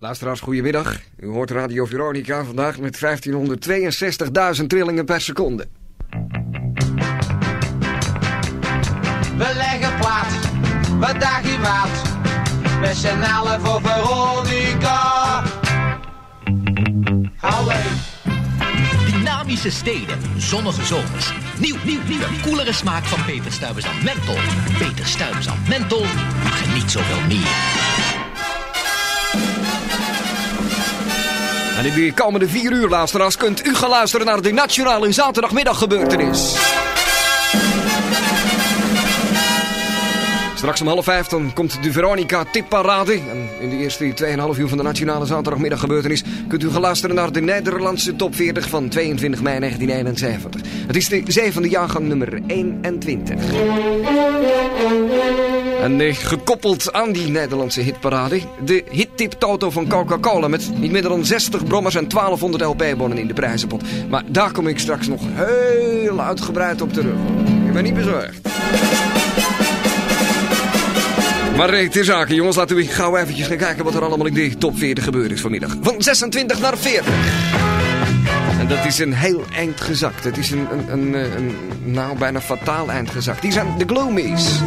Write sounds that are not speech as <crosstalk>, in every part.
Luisteraars, goedemiddag. U hoort Radio Veronica vandaag met 1562.000 trillingen per seconde. We leggen plaat, we dagen maat. Met z'n allen voor Veronica. Allee. Dynamische steden, zonnige zomers. Nieuw, nieuw, nieuw. Koelere smaak van Peter Stuyvesant Menthol. Peter Stuyvesant Menthol. Geniet zoveel meer. En in de komende vier uur, luisteraars, kunt u gaan luisteren naar de Nationale Zaterdagmiddaggebeurtenis. Straks om half vijf dan komt de Veronica Tipparade. En in de eerste 2,5 uur van de Nationale Zaterdagmiddaggebeurtenis kunt u gaan luisteren naar de Nederlandse top 40 van 22 mei 1971. Het is de zevende jaargang nummer 21. En eh, gekoppeld aan die Nederlandse hitparade, de hittip Toto van Coca-Cola met niet minder dan 60 brommers en 1200 LP-bonnen in de prijzenpot. Maar daar kom ik straks nog heel uitgebreid op terug. Ik ben niet bezorgd. Maar eh, ter zake, jongens, laten we gauw eventjes gaan kijken wat er allemaal in de top 40 gebeurd is vanmiddag. Van 26 naar 40. En dat is een heel eind gezakt. Het is een, een, een, eh, een, nou bijna fataal eind gezakt. Die zijn de Gloomies.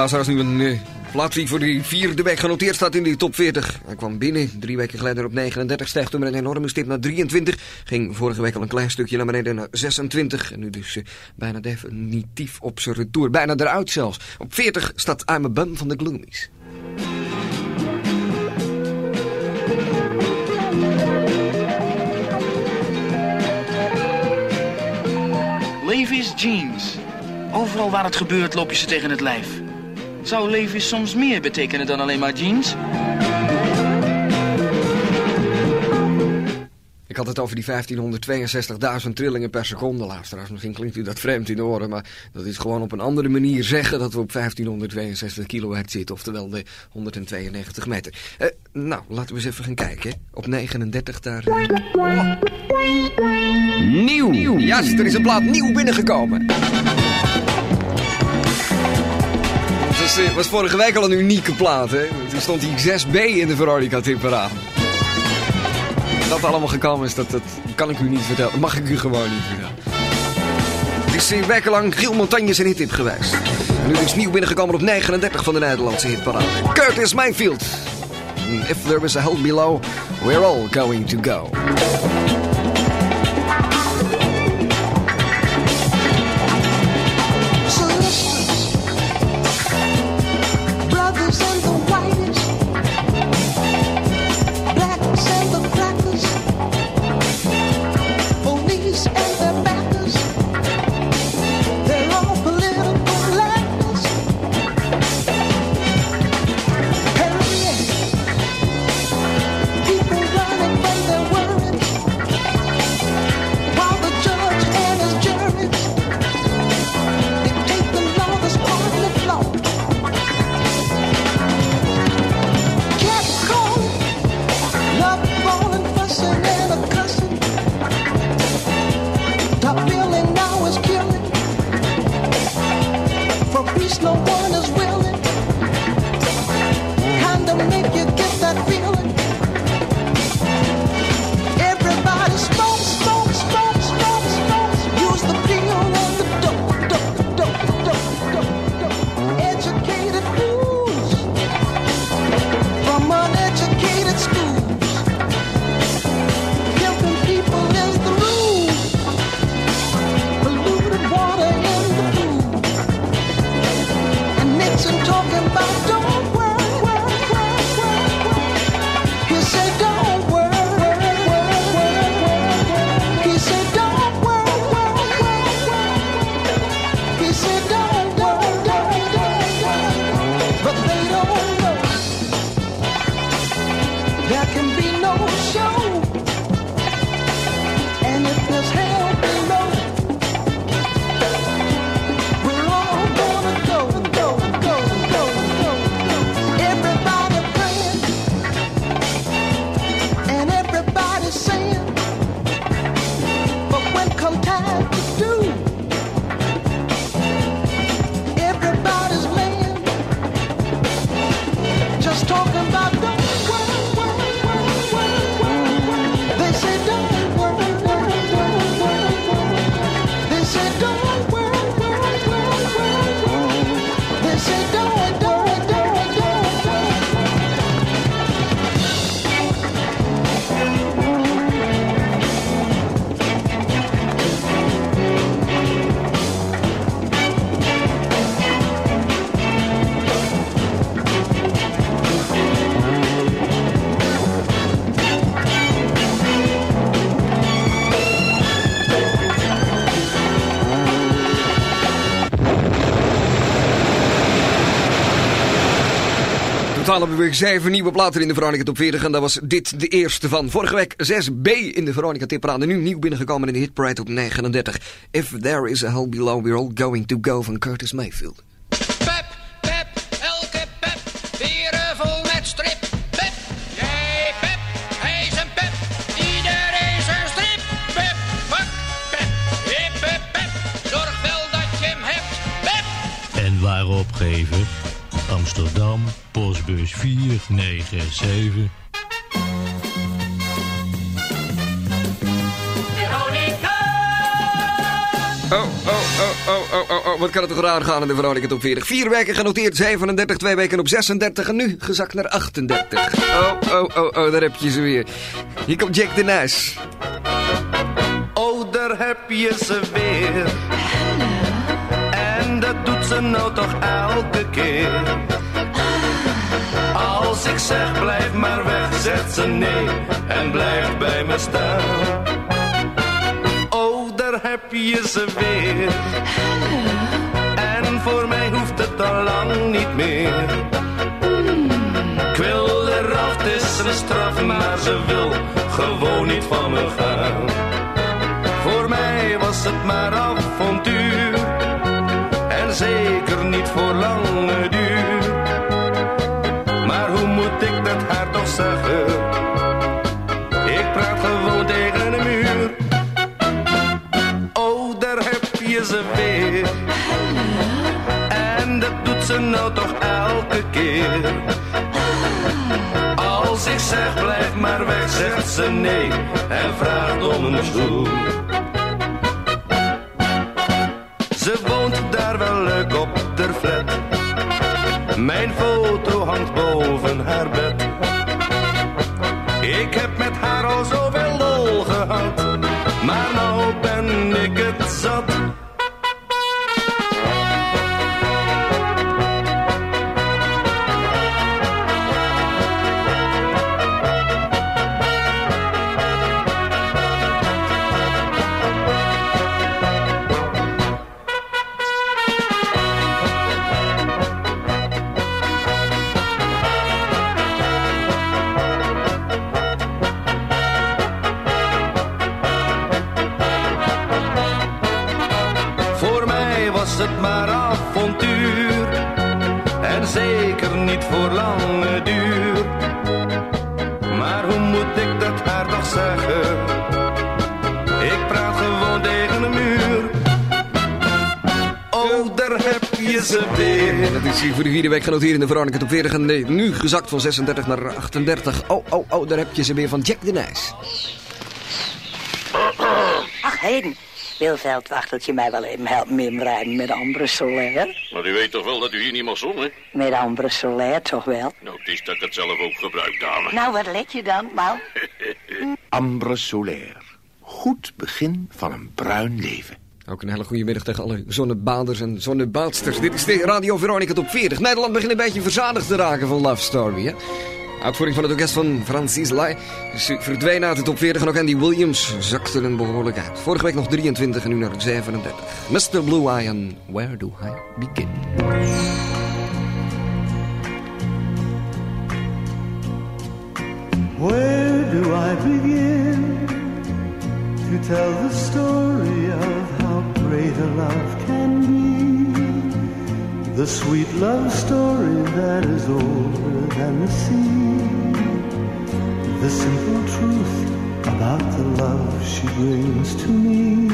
Luisteraars nu een uh, plaats die voor de vierde week genoteerd staat in de top 40. Hij kwam binnen, drie weken geleden op 39, stijgt toen met een enorme stip naar 23. Ging vorige week al een klein stukje naar beneden naar 26. En nu dus uh, bijna definitief op zijn retour. Bijna eruit zelfs. Op 40 staat I'm a Bum van de Gloomies. Levi's jeans. Overal waar het gebeurt loop je ze tegen het lijf. Zou Levi's soms meer betekenen dan alleen maar jeans? Ik had het over die 1562.000 trillingen per seconde, luisteraars. Misschien klinkt u dat vreemd in de oren, maar dat is gewoon op een andere manier zeggen dat we op 1562 kilohertz zitten, oftewel de 192 meter. Uh, nou, laten we eens even gaan kijken. Op 39 daar... Oh. Nieuw! Ja, er is een plaat nieuw binnengekomen. Was, uh, was vorige week al een unieke plaat, hè? Toen stond die 6B in de Veronica Tipperaan. dat allemaal gekomen is, dat, dat kan ik u niet vertellen. Dat mag ik u gewoon niet vertellen. Het is in weken Giel Montagne zijn hittip geweest. En nu is nieuw binnengekomen op 39 van de Nederlandse hitparade. Curtis Mayfield. If there is a hell below, we're all going to go. Totaal hebben we zeven nieuwe platen in de Veronica Top 40. En daar was dit de eerste van. Vorige week 6B in de Veronica Tipparade. Nu nieuw binnengekomen in de hitparade op 39. If there is a hell below, we're all going to go van Curtis Mayfield. 597. Oh, oh, oh, oh, oh, oh, wat kan het toch raar gaan in de Veronica Top 40. Vier weken genoteerd, 37, twee weken op 36 en nu gezakt naar 38. Oh, oh, oh, oh, daar heb je ze weer. Hier komt Jack de Nijs. Oh, daar heb je ze weer. En dat doet ze nou toch elke keer. Als ik zeg blijf maar weg, zegt ze nee en blijft bij me staan. Oh, daar heb je ze weer. En voor mij hoeft het al lang niet meer. Ik wil eraf, het is een straf, maar ze wil gewoon niet van me gaan. Voor mij was het maar avontuur. En zeker nou toch elke keer. Als ik zeg blijf maar weg, zegt ze nee en vraagt om een stoel. Ze woont daar wel leuk op de flat. Mijn foto hangt boven haar bed. Ik heb met haar weer. Dat is hier voor de vierde week genoteerd in de Veronica Top 40. En nee, nu gezakt van 36 naar 38. Oh, oh, oh, daar heb je ze weer van Jack de Nijs. Ach, Heden. Wilveld, wacht dat je mij wel even helpt met hem rijden met Ambre Solaire. Maar u weet toch wel dat u hier niet mag zonnen? Met Ambre Solaire toch wel? Nou, het is dat ik het zelf ook gebruik, dame. Nou, wat let je dan, Mau? <laughs> Ambre Solaire. Goed begin van een bruin leven. Ook een hele goede middag tegen alle zonnebaanders en zonnebaadsters. Dit is de Radio Veronica Top 40. Nederland begint een beetje verzadigd te raken van Love Story, hè? Uitvoering van het orkest van Francis Lai. Ze verdween uit de top 40 en ook Andy Williams zakte er behoorlijk uit. Vorige week nog 23 en nu naar 37. Mr. Blue Eye Where Do I Begin? Where do I begin to tell the story of how great a love can be? The sweet love story that is older than the sea. The simple truth about the love she brings to me.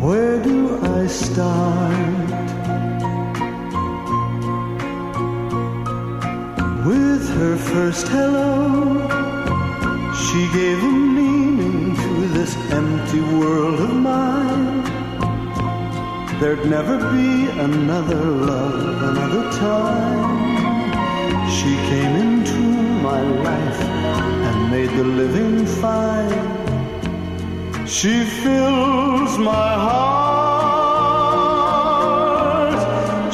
Where do I start? With her first hello, she gave to this empty world of mine. There'd never be another love, another time. She came into my life and made the living fine. She fills my heart.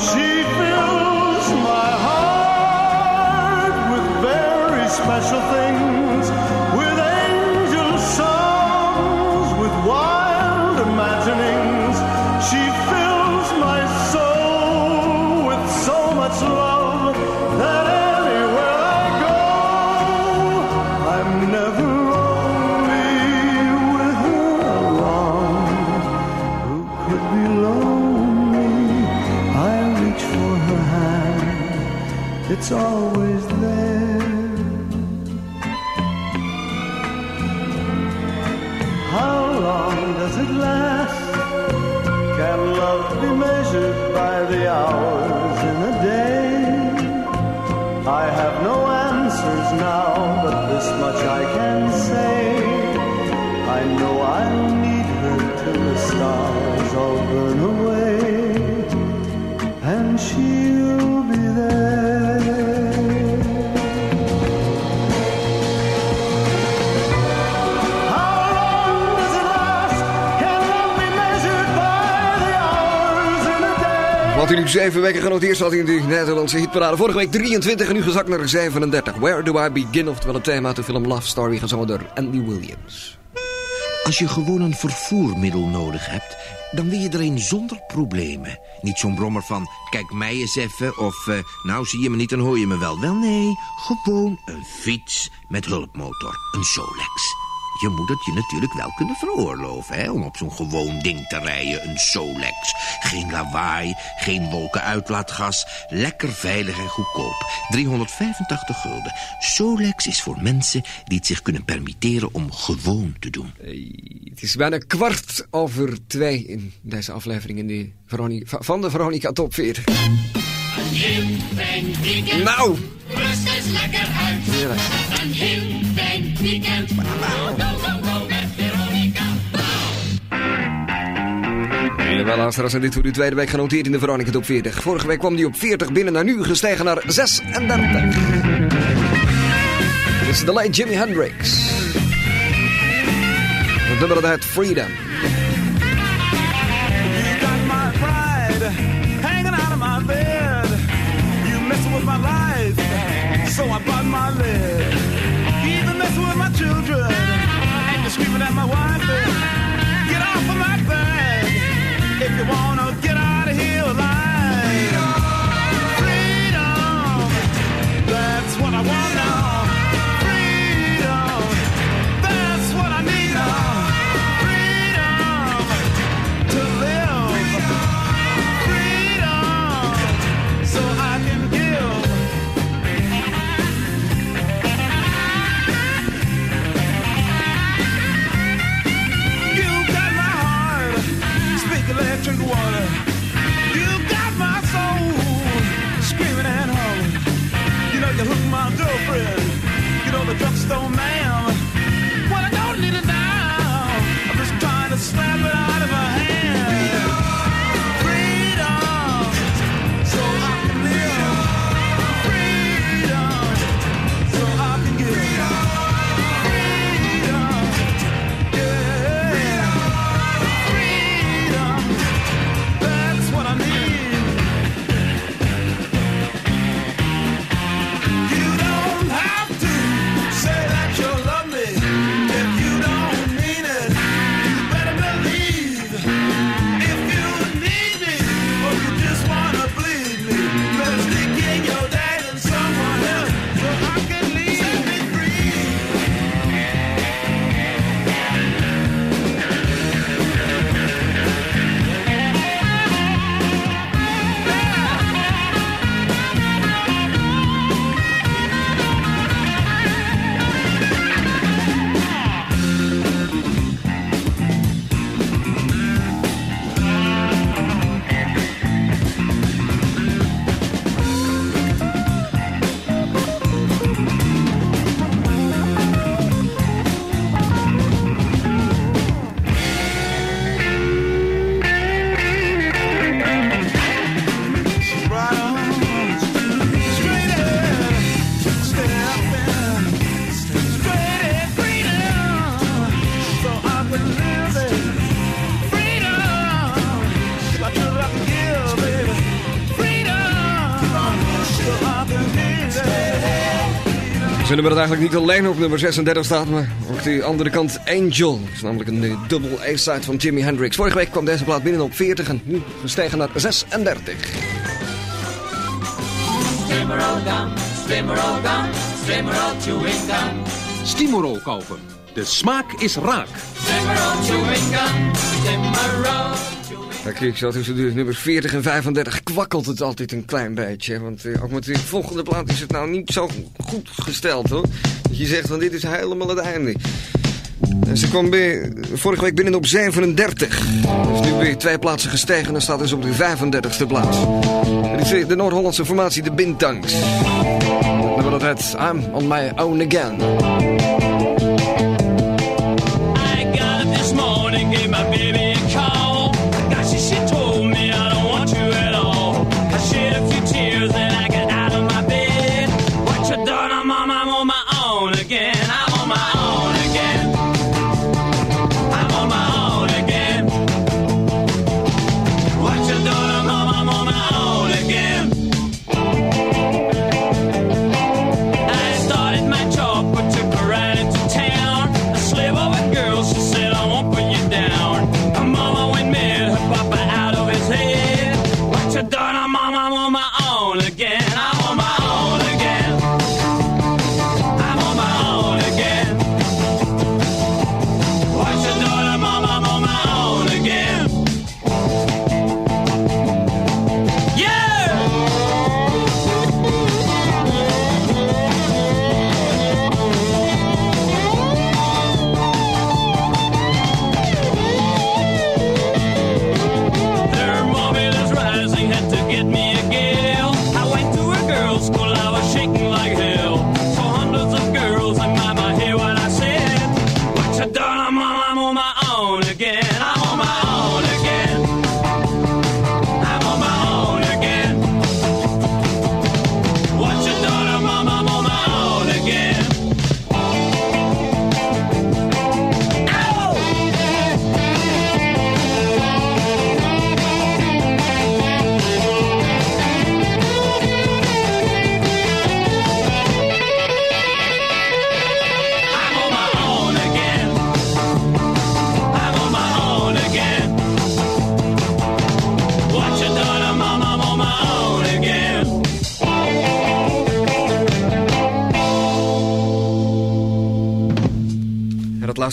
She fills my heart with very special things, It's always there. How long does it last? Can love be measured by the hours in a day? I have no answers now, but this much I can say. I know I'll need her till the stars all burn away, and she'll Wat u nu zeven weken genoteerd staat in de Nederlandse hitparade. Vorige week 23 en nu gezakt naar 37. Where do I begin? Oftewel het thema uit de film Love Story gezongen door Andy Williams. Als je gewoon een vervoermiddel nodig hebt, dan wil je er een zonder problemen. Niet zo'n brommer van, kijk mij eens even, of eh, nou zie je me niet, dan hoor je me wel. Wel nee, gewoon een fiets met hulpmotor, een Solex. Je moet het je natuurlijk wel kunnen veroorloven, hè, om op zo'n gewoon ding te rijden, een Solex. Geen lawaai, geen wolkenuitlaatgas, lekker veilig en goedkoop. 385 gulden. Solex is voor mensen die het zich kunnen permitteren om gewoon te doen. Het is bijna kwart over twee in deze aflevering in de Veronica, van de Veronica Top 40. Een heel fijn weekend. Nou. Rust eens lekker uit. Heerlijk. Een heel fijn weekend. Go, go, go met Veronica. En wel luisteraars, en dit voor de tweede week genoteerd in de Veronica Top 40. Vorige week kwam die op 40 binnen, naar nu gestegen naar 36. Dit is de late Jimi Hendrix. Het nummer dat heet Freedom. You got my pride hanging out of my bed. You messing with my life, so I bought my leg. You wanna drugstore man. Nummer dat eigenlijk niet alleen op nummer 36 staat, maar ook de andere kant Angel. Dat is namelijk een eh, dubbel A-side van Jimi Hendrix. Vorige week kwam deze plaat binnen op 40 en nu gestegen naar 36. Slimmerol gum, slimmerol gum, slimmerol chewing gum. Stimorol kopen. De smaak is raak. Slimmerol chewing gum, slimmerol. Kijk, ik zat tussen de nummers 40 en 35 kwakkelt het altijd een klein beetje. Want eh, ook met de volgende plaat is het nou niet zo goed gesteld hoor. Dat je zegt van dit is helemaal het einde. En ze kwam vorige week binnen op 37. Dus nu weer twee plaatsen gestegen en staat dus op de 35e plaats. Dit is de Noord-Hollandse formatie, de Bintangs. Nummer dat I'm on my own again.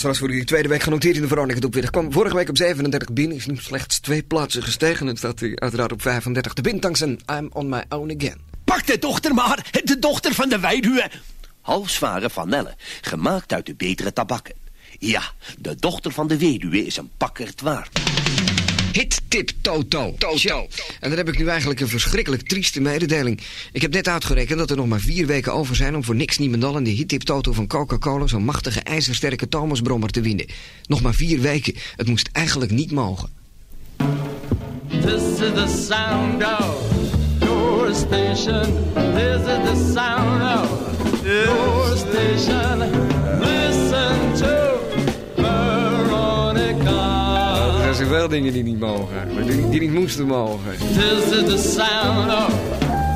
Was voor die tweede week genoteerd in de Veronica Top 40. Kwam vorige week op 37 binnen, is nu slechts twee plaatsen gestegen. En staat hij uiteraard op 35 te binnen dankzij I'm on my own again. Pak de dochter maar, de dochter van de weduwe. Halsvaren van Nelle, gemaakt uit de betere tabakken. Ja, de dochter van de weduwe is een pakkerd waard. Hit tip Toto. Toto. En dan heb ik nu eigenlijk een verschrikkelijk trieste mededeling. Ik heb net uitgerekend dat er nog maar vier weken over zijn om voor niks niemendal in de hit tip Toto van Coca-Cola zo'n machtige ijzersterke Thomas Brommer te winnen. Nog maar vier weken. Het moest eigenlijk niet mogen. This is the sound of your station. This is the sound of your station. Listen to Er zoveel dingen die niet mogen. maar Die, die niet moesten mogen. This is the sound of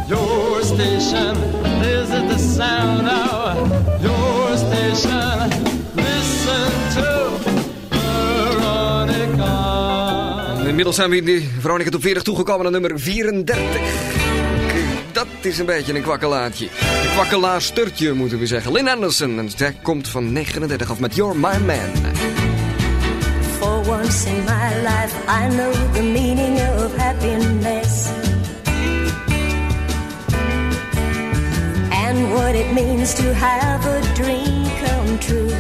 your station. This is the sound of your station. Listen to Veronica. Inmiddels zijn we in de Veronica Top 40 toegekomen naar nummer 34. Dat is een beetje een kwakkelaartje. Een kwakkelaarstertje moeten we zeggen. Lynn Anderson. En zij komt van 39 af met You're My Man. Once in my life, I know the meaning of happiness. And what it means to have a dream come true.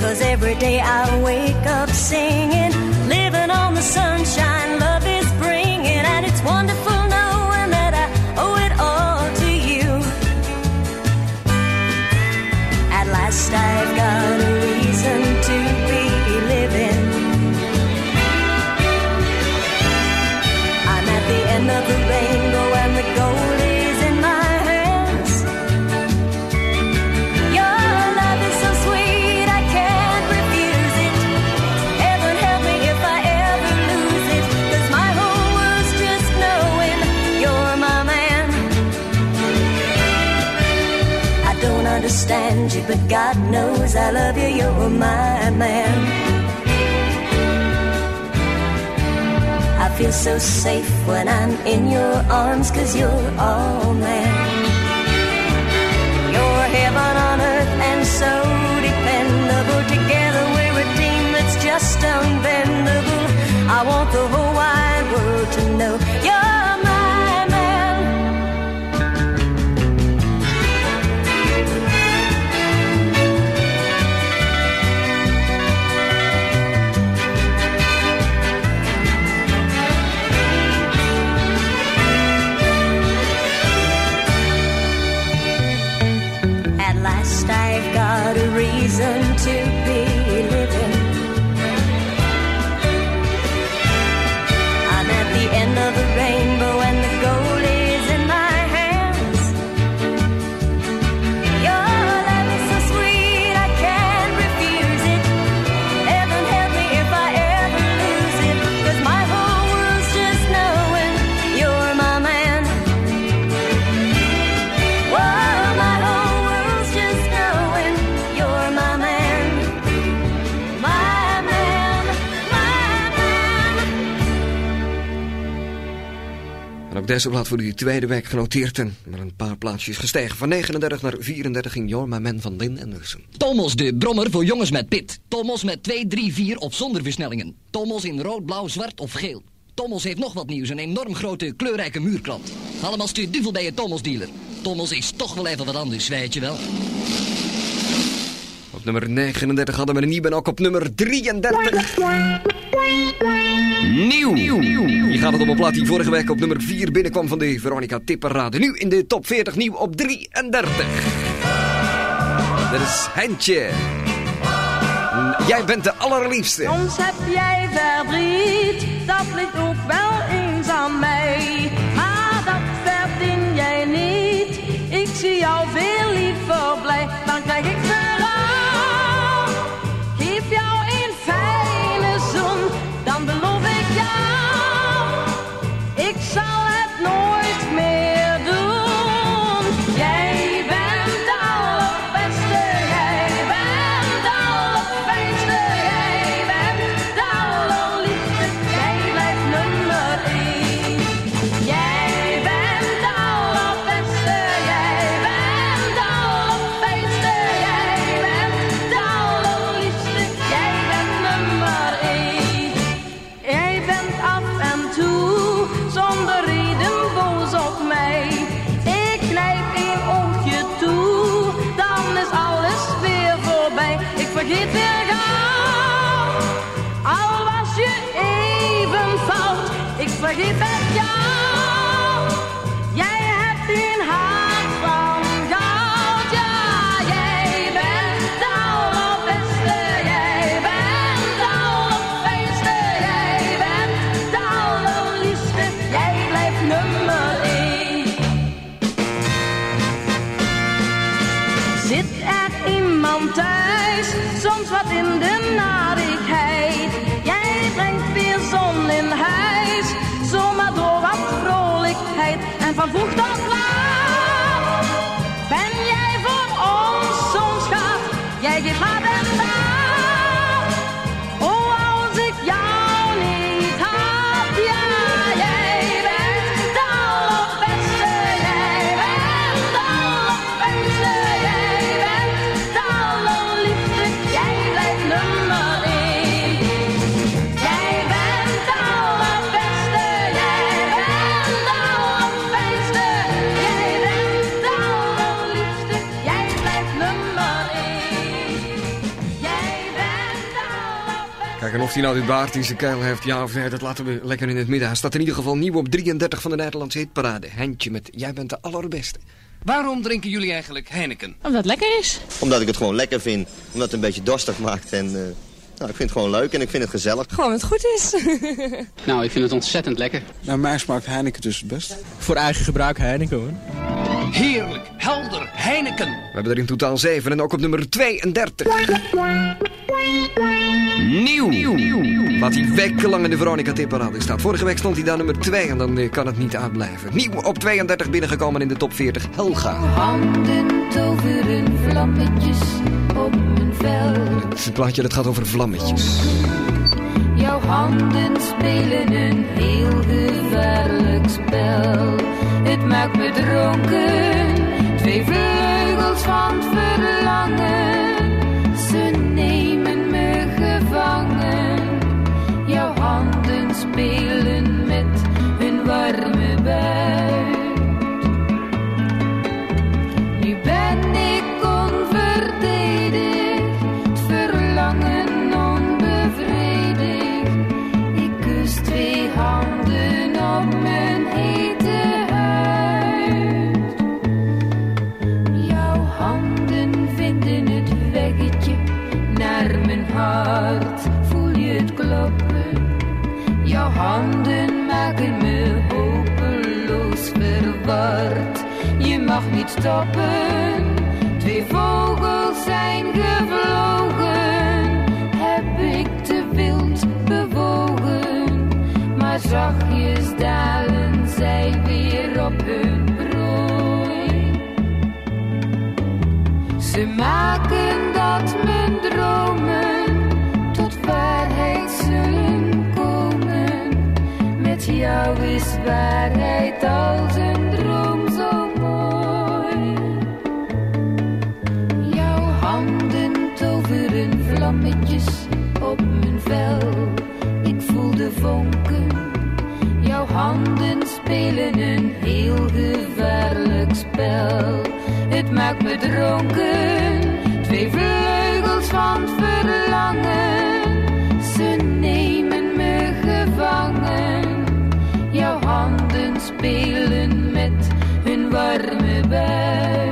Cause every day I wake up singing, living on the sunshine love is bringing. And it's wonderful understand you, but God knows I love you. You're my man. I feel so safe when I'm in your arms, cause you're all man. You're heaven on earth and so dependable. Together we're a team that's just unbendable. I want the whole wide world to know Plaat voor die tweede week genoteerd en met een paar plaatsjes gestegen. Van 39 naar 34 ging You're My Man van Lynn Anderson. Tomos de brommer voor jongens met pit. Tomos met 2, 3, 4 of zonder versnellingen. Tomos in rood, blauw, zwart of geel. Tomos heeft nog wat nieuws, een enorm grote kleurrijke muurkrant. Allemaal stuur duvel bij je Tomos dealer. Tomos is toch wel even wat anders, weet je wel. Nummer 39 hadden we een nieuwe en ook op nummer 33. Nieuw. Hier gaat het om een plaat die vorige week op nummer 4 binnenkwam van de Veronica Tipperade. Nu in de top 40 nieuw op 33. Dat is Heintje. Jij bent de allerliefste. Soms heb jij verdriet, dat ligt ook wel eens aan mij. Maar dat verdien jij niet. Ik zie jou veel van vroeg tot laat ben jij voor ons zo'n schat. Jij geeft hart en. Of hij nou dit baard in zijn keil heeft, ja of nee, dat laten we lekker in het midden. Hij staat in ieder geval nieuw op 33 van de Nederlandse hitparade. Heintje met Jij bent de allerbeste. Waarom drinken jullie eigenlijk Heineken? Omdat het lekker is. Omdat ik het gewoon lekker vind. Omdat het een beetje dorstig maakt. En eh, nou, ik vind het gewoon leuk en ik vind het gezellig. Gewoon het goed is. <laughs> Nou, ik vind het ontzettend lekker. Nou, mij smaakt Heineken dus het best. Voor eigen gebruik Heineken hoor. Heerlijk, helder, Heineken. We hebben er in totaal 7 en ook op nummer 32. Nieuw. Wat hij wekenlang in de Veronica tipparade staat. Vorige week stond hij daar nummer 2 en dan eh, kan het niet uitblijven. Nieuw op 32 binnengekomen in de top 40. Helga. Handen toveren vlammetjes op mijn vel. Het plaatje dat gaat over vlammetjes. Jouw handen spelen een heel gevaarlijk spel. Het maakt me dronken, twee vleugels van het verlangen. Ze nemen me gevangen. Jouw handen spelen met hun warme buik. Mag niet stoppen. Twee vogels zijn gevlogen. Heb ik te wild bewogen. Maar zachtjes dalen zij weer op hun prooi. Ze maken dat mijn dromen tot waarheid zullen komen. Met jou is waarheid als een op mijn vel. Ik voel de vonken. Jouw handen spelen een heel gevaarlijk spel. Het maakt me dronken. Twee vleugels van verlangen. Ze nemen me gevangen. Jouw handen spelen met hun warme buik.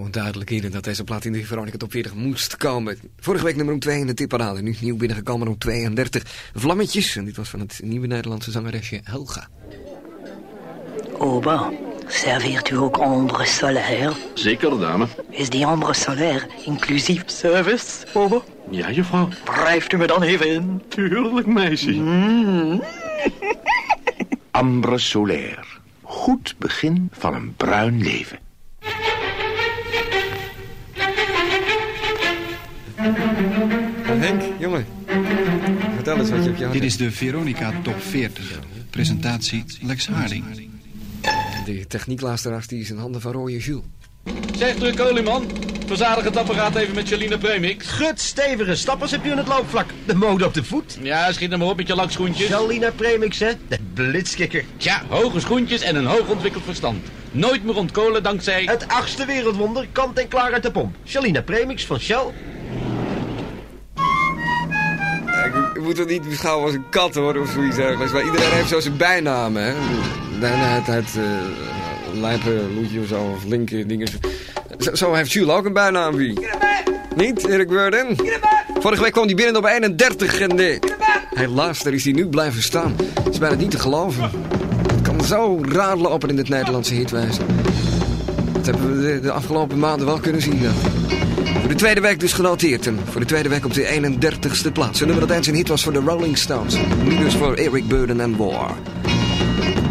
Gewoon duidelijk in dat deze plaat in de Veronica Top 40 moest komen. Vorige week nummer 2 in de tipparade. Nu nieuw binnengekomen op 32. Vlammetjes. En dit was van het nieuwe Nederlandse zangeresje Helga. Ober, serveert u ook ambre solaire? Zeker, dame. Is die ambre solaire inclusief service, Ober? Ja, juffrouw. Wrijft u me dan even in? Tuurlijk, meisje. Mm. <laughs> Ambre solaire. Goed begin van een bruin leven. Henk, jongen. Vertel eens wat je op je Dit is de Veronica Top 40. Presentatie Lex Harding. De techniekluisteraars die is in handen van Rooie Jules. Zeg druk olieman. Verzadig het apparaat even met Charlina Premix. Gut stevige stappers heb je in het loopvlak. De mode op de voet. Ja, schiet nou maar op met je lakschoentjes. Shalina Premix, hè? De blitskikker. Tja, hoge schoentjes en een hoog ontwikkeld verstand. Nooit meer ontkolen dankzij... Het achtste wereldwonder, kant en klaar uit de pomp. Shalina Premix van Shell. Ik moet het niet beschouwen als een kat hoor, of zoiets. Maar iedereen heeft zo zijn bijnaam, hè. Daarna het, het uh, of zo, of linker dingen. Zo, zo heeft Jules ook een bijnaam, wie? Niet, Erik Worden? Vorige week kwam hij binnen op 31 en eh, helaas, daar is hij nu blijven staan. Het is bijna niet te geloven. Het kan zo raar lopen in het Nederlandse hitwijze. Dat hebben we de, afgelopen maanden wel kunnen zien. Voor de tweede week dus genoteerd. En voor de tweede week op de 31ste plaats. Een nummer dat eens een hit was voor de Rolling Stones. Nu dus voor Eric Burden and War.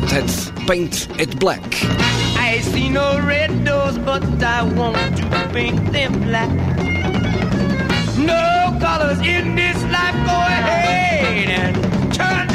Het Paint It Black. I see no red doors, but I want to paint them black. No colors in this life, go ahead and turn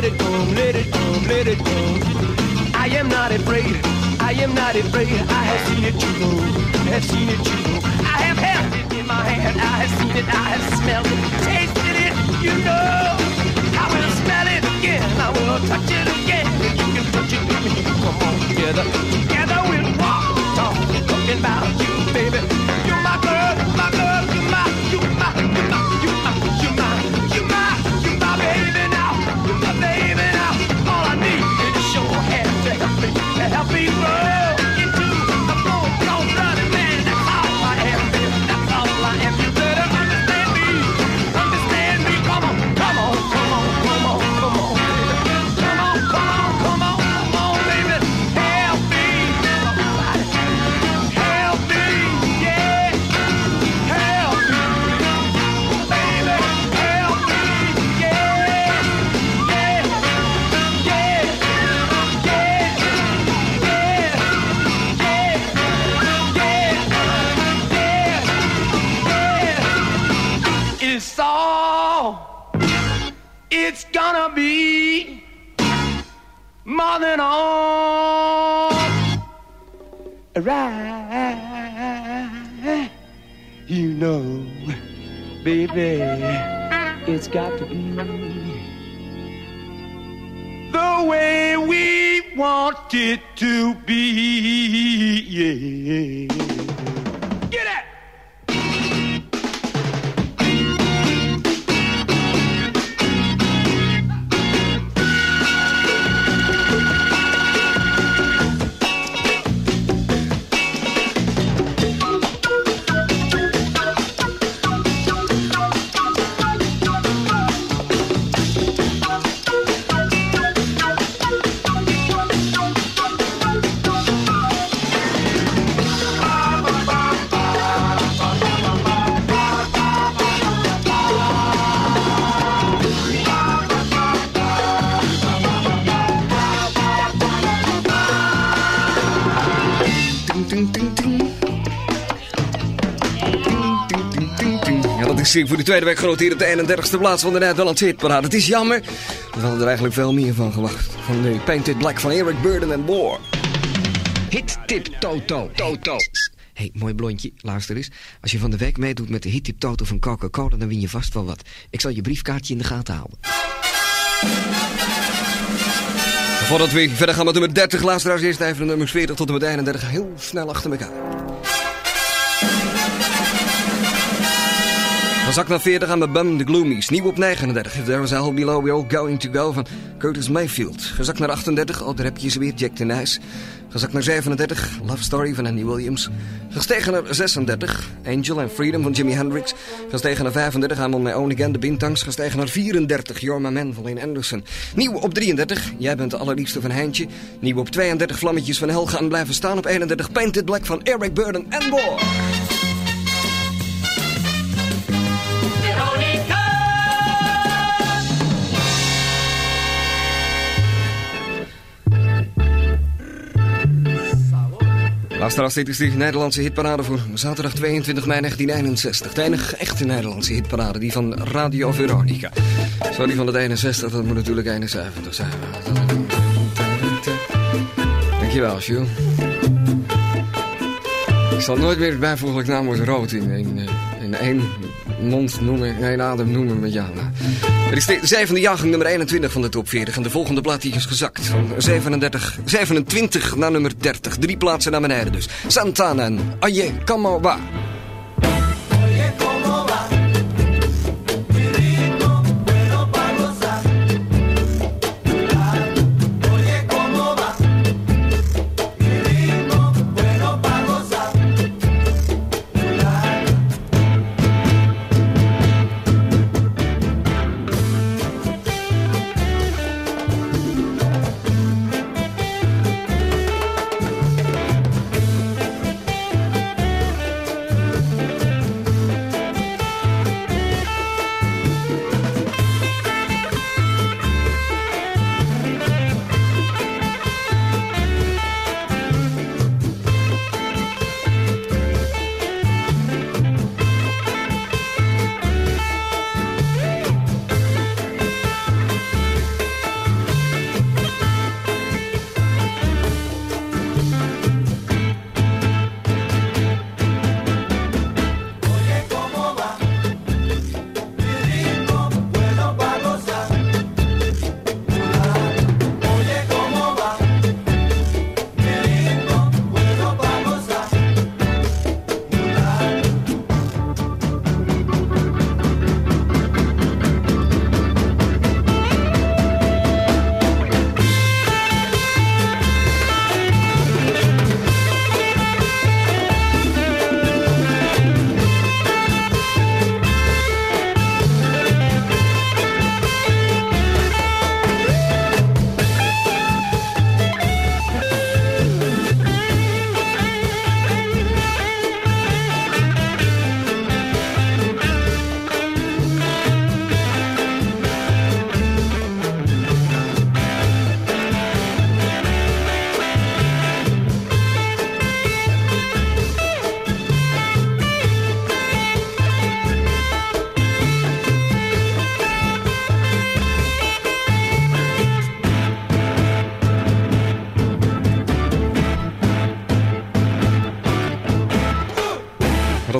let it go, let it go, let it go. I am not afraid. I am not afraid. I have seen it too. I have seen it too. I have held it in my hand. I have seen it. I have smelled it. Tasted it. You know. I will smell it again. I will touch it again. You can touch it with me. Come on together. Together we'll walk, talk, talking about you, baby, it's got to be the way we want it to be. Yeah. Voor de tweede week genoteerd op de 31ste plaats van de Nederlandse hitparade. Het is jammer, we hadden er eigenlijk veel meer van gewacht. Van de Painted Black van Eric Burden en Moore. Hit Tip Toto. Toto. Hé, hey, mooi blondje, luister eens. Als je van de week meedoet met de Hit Tip Toto van Coca-Cola, dan win je vast wel wat. Ik zal je briefkaartje in de gaten houden. Voordat we verder gaan met nummer 30, luisteraars, eerst even de nummers 40 tot en met 31 heel snel achter elkaar. Gezakt naar 40 aan de Bum The Gloomies. Nieuw op 39. There was a hell below we all going to go van Curtis Mayfield. Gezakt naar 38. Oh, daar heb je ze weer. Jack Nice. Gezakt naar 37. Love Story van Andy Williams. Gestegen naar 36. Angel and Freedom van Jimi Hendrix. Gestegen naar 35. I'm on my own again. De Bintangs. Gestegen naar 34. You're my man van Anderson. Nieuw op 33. Jij bent de allerliefste van Heintje. Nieuw op 32. Vlammetjes van Helga en blijven staan op 31. Painted Black van Eric Burden en more. Luisteraars, dit is de Nederlandse hitparade voor zaterdag 22 mei 1961. De enige echte Nederlandse hitparade, die van Radio Veronica. Sorry van het 61, dat moet natuurlijk 71 zijn. Dankjewel, Jules. Ik zal nooit meer het bijvoeglijk naamwoord rood in, in, in één mond noemen, één adem noemen met. Nou, Er is de zevende jaargang nummer 21 van de top 40 en de volgende plaat die is gezakt. Van 37, 27 naar nummer 30. Drie plaatsen naar beneden dus. Santana en Aye Kamawa.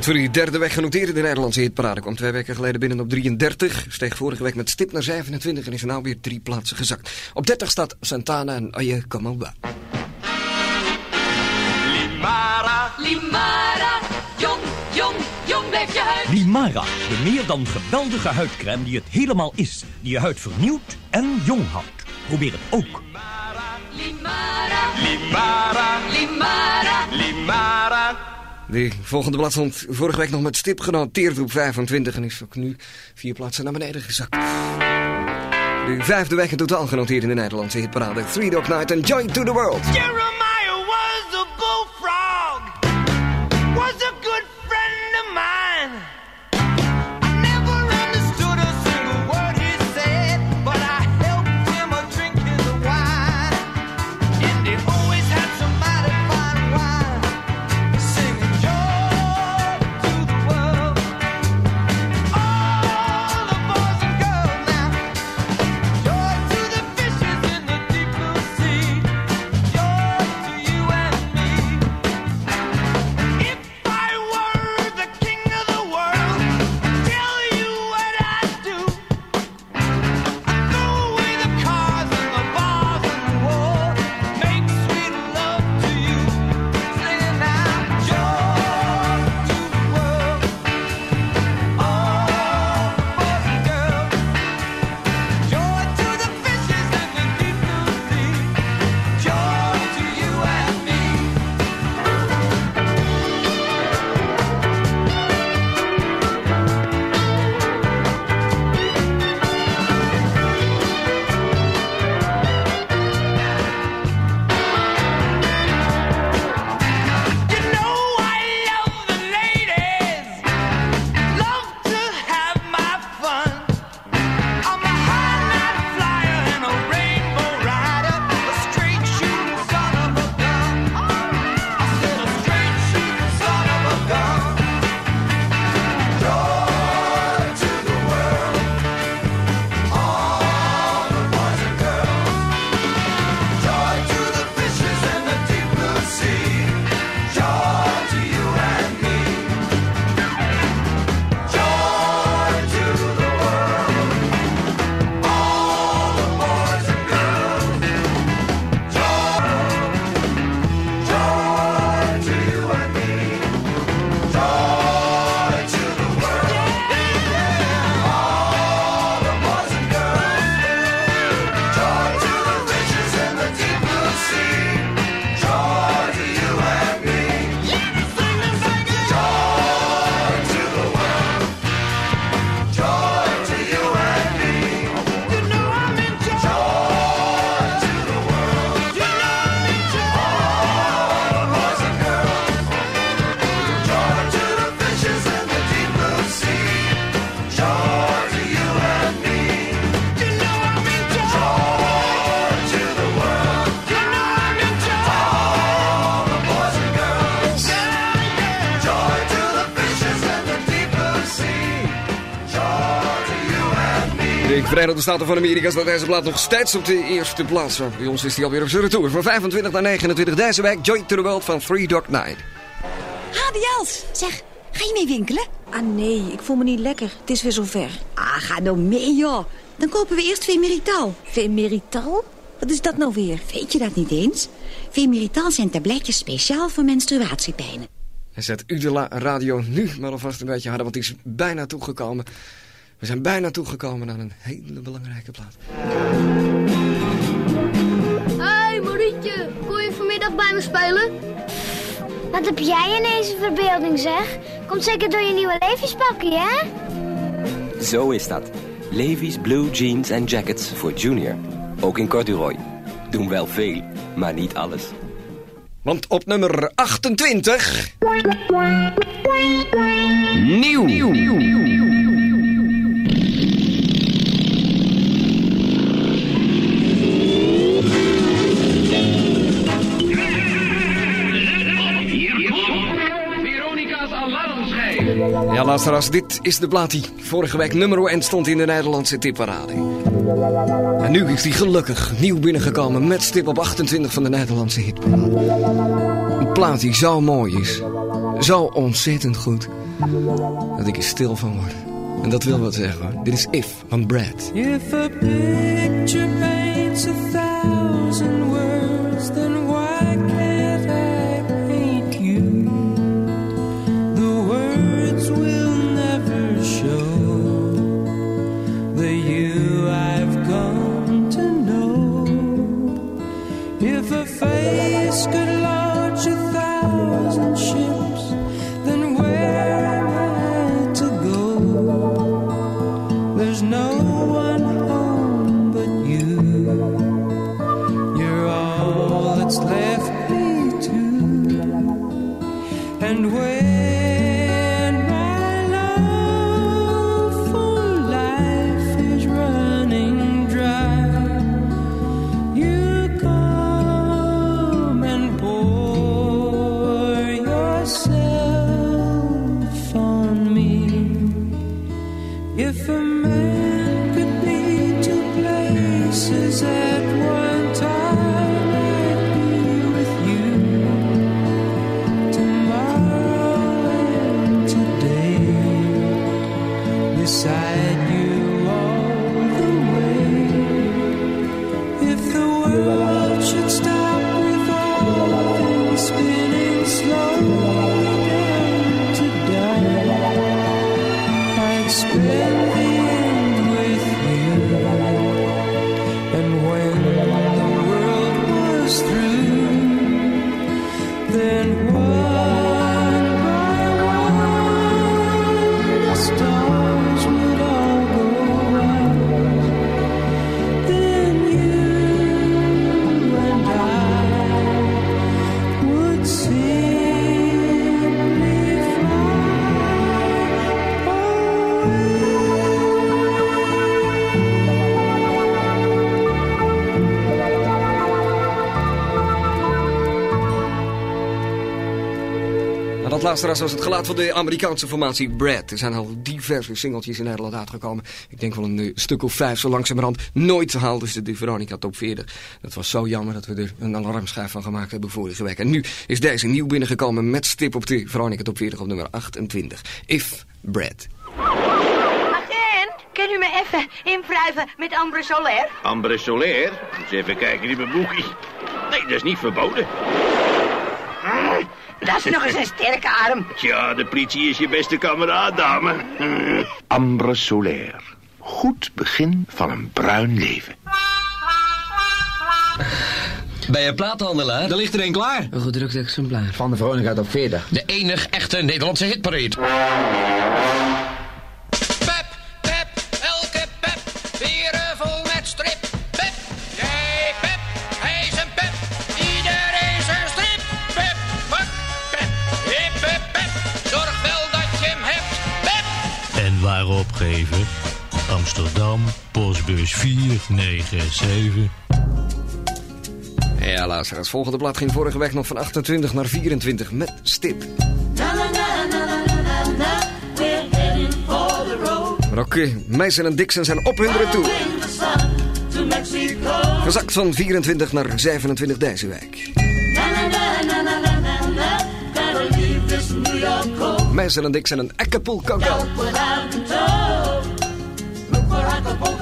Voor die derde week genoteerd in de Nederlandse hitparade. Kwam twee weken geleden binnen op 33. Steeg vorige week met stip naar 27 en is er nou weer drie plaatsen gezakt. Op 30 staat Santana en Aye. Limara, Limara, jong, jong, jong blijf je huid. Limara, de meer dan geweldige huidcrème die het helemaal is. Die je huid vernieuwt en jong houdt. Probeer het ook. Limara, Limara, Limara, Limara. De volgende blad stond vorige week nog met stip genoteerd op 25 en is ook nu vier plaatsen naar beneden gezakt. De vijfde week in totaal genoteerd in de Nederlandse hitparade. Three Dog Night en Joy to the World. Jeremiah was a bullfrog, Verenigde Staten van Amerika staat deze plaat nog steeds op de eerste plaats. Bij ons is hij alweer op zijn retour. Van 25 naar 29 deze week. Joy to the World van Three Dog Night. Hadi Els, zeg, ga je mee winkelen? Ah nee, ik voel me niet lekker. Het is weer zover. Ah, ga nou mee joh. Dan kopen we eerst Femerital. Femerital? Wat is dat nou weer? Weet je dat niet eens? Femerital zijn tabletjes speciaal voor menstruatiepijnen. En zet u de la- radio nu maar alvast een beetje harder, want die is bijna toegekomen. We zijn bijna toegekomen aan een hele belangrijke plaat. Hey Marietje, kom je vanmiddag bij me spelen? Wat heb jij ineens een verbeelding zeg? Komt zeker door je nieuwe levenspakje, hè? Zo is dat. Levi's Blue Jeans en Jackets voor Junior. Ook in corduroy. Doen wel veel, maar niet alles. Want op nummer 28... Nieuw. Veronica's Ja, luisteraars, dit is de plaat die vorige week nummer 1 stond in de Nederlandse tipparade. En nu is die gelukkig nieuw binnengekomen met stip op 28 van de Nederlandse hitparade. Een plaat die zo mooi is, zo ontzettend goed, dat ik er stil van word. En dat wil wat zeggen hoor. Dit is If van Brad. If a picture paints a thousand words, then luisteraars was het geluid van de Amerikaanse formatie Brad. Er zijn al diverse singeltjes in Nederland uitgekomen. Ik denk wel een eh, stuk of vijf zo langzamerhand. Nooit haalden ze de Veronica Top 40. Dat was zo jammer dat we er een alarmschijf van gemaakt hebben vorige week. En nu is deze nieuw binnengekomen met stip op de Veronica Top 40 op nummer 28. If Brad. Agent, kan u me even invrijven met Ambre Solaire? Ambre Solaire? Eens even kijken in mijn boekje. Nee, dat is niet verboden. Dat is nog eens een sterke arm. Tja, de politie is je beste kameraad, dame. Ambre Solaire. Goed begin van een bruin leven. Bij een plaathandelaar? Daar ligt er een klaar. Een gedrukt exemplaar. Van de Veronica Top 40. De enig echte Nederlandse hitparade. Pep. En waarop geven? Amsterdam, postbus 497. Ja, luisteraars. Het volgende blad ging vorige week nog van 28 naar 24 met stip. Na na. Maar Mason en Dixon zijn op hun retour. Gezakt van 24 naar 27 deze week. Na, na, na, na, na, na, na, na. Gotta leave this New York Mason en Dixon en Acapulco Go. Look what I've been told. Look where Acapulco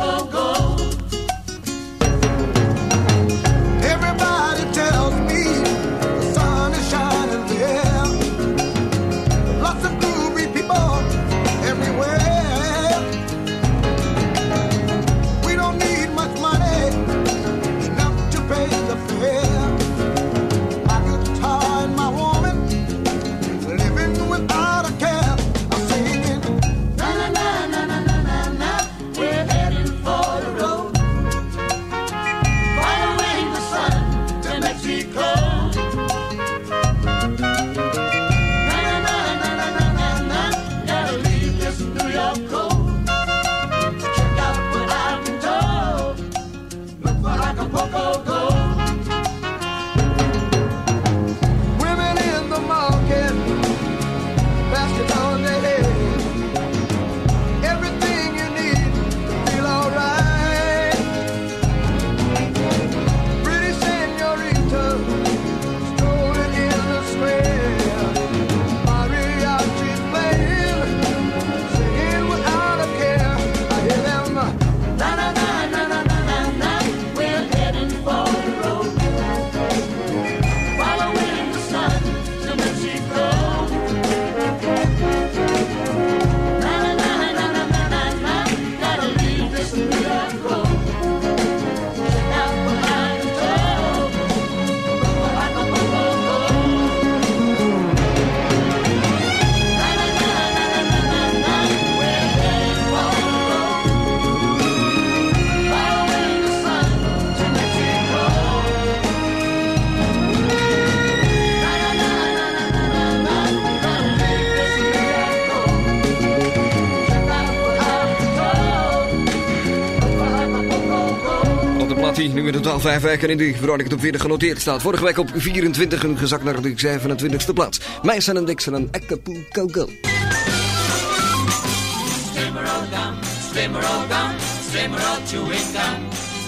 totaal vijf weken in de Veronica Top 40 genoteerd staat. Vorige week op 24 en gezakt naar de 27e plaats. Mason en Dixon en Acapulco Go.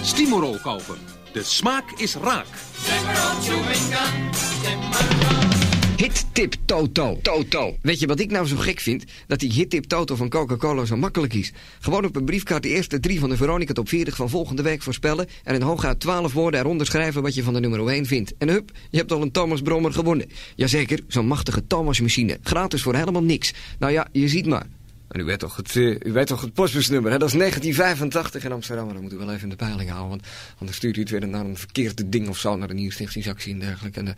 Stimorol kopen. De smaak is raak. Hittip Toto. Toto. Weet je wat ik nou zo gek vind? Dat die Hittip Toto van Coca-Cola zo makkelijk is. Gewoon op een briefkaart de eerste drie van de Veronica Top 40 van volgende week voorspellen... en in hooguit 12 woorden eronder schrijven wat je van de nummer 1 vindt. En hup, je hebt al een Thomas Brommer gewonnen. Jazeker, zo'n machtige Thomas-machine. Gratis voor helemaal niks. Nou ja, je ziet maar. En u weet toch het, eh, u weet toch het postbusnummer, hè? Dat is 1985 in Amsterdam. Maar dan moet u wel even in de peiling houden. Want anders stuurt u het weer naar een verkeerde ding of zo. Naar een nieuwe stichtingsactie en dergelijke. En eh,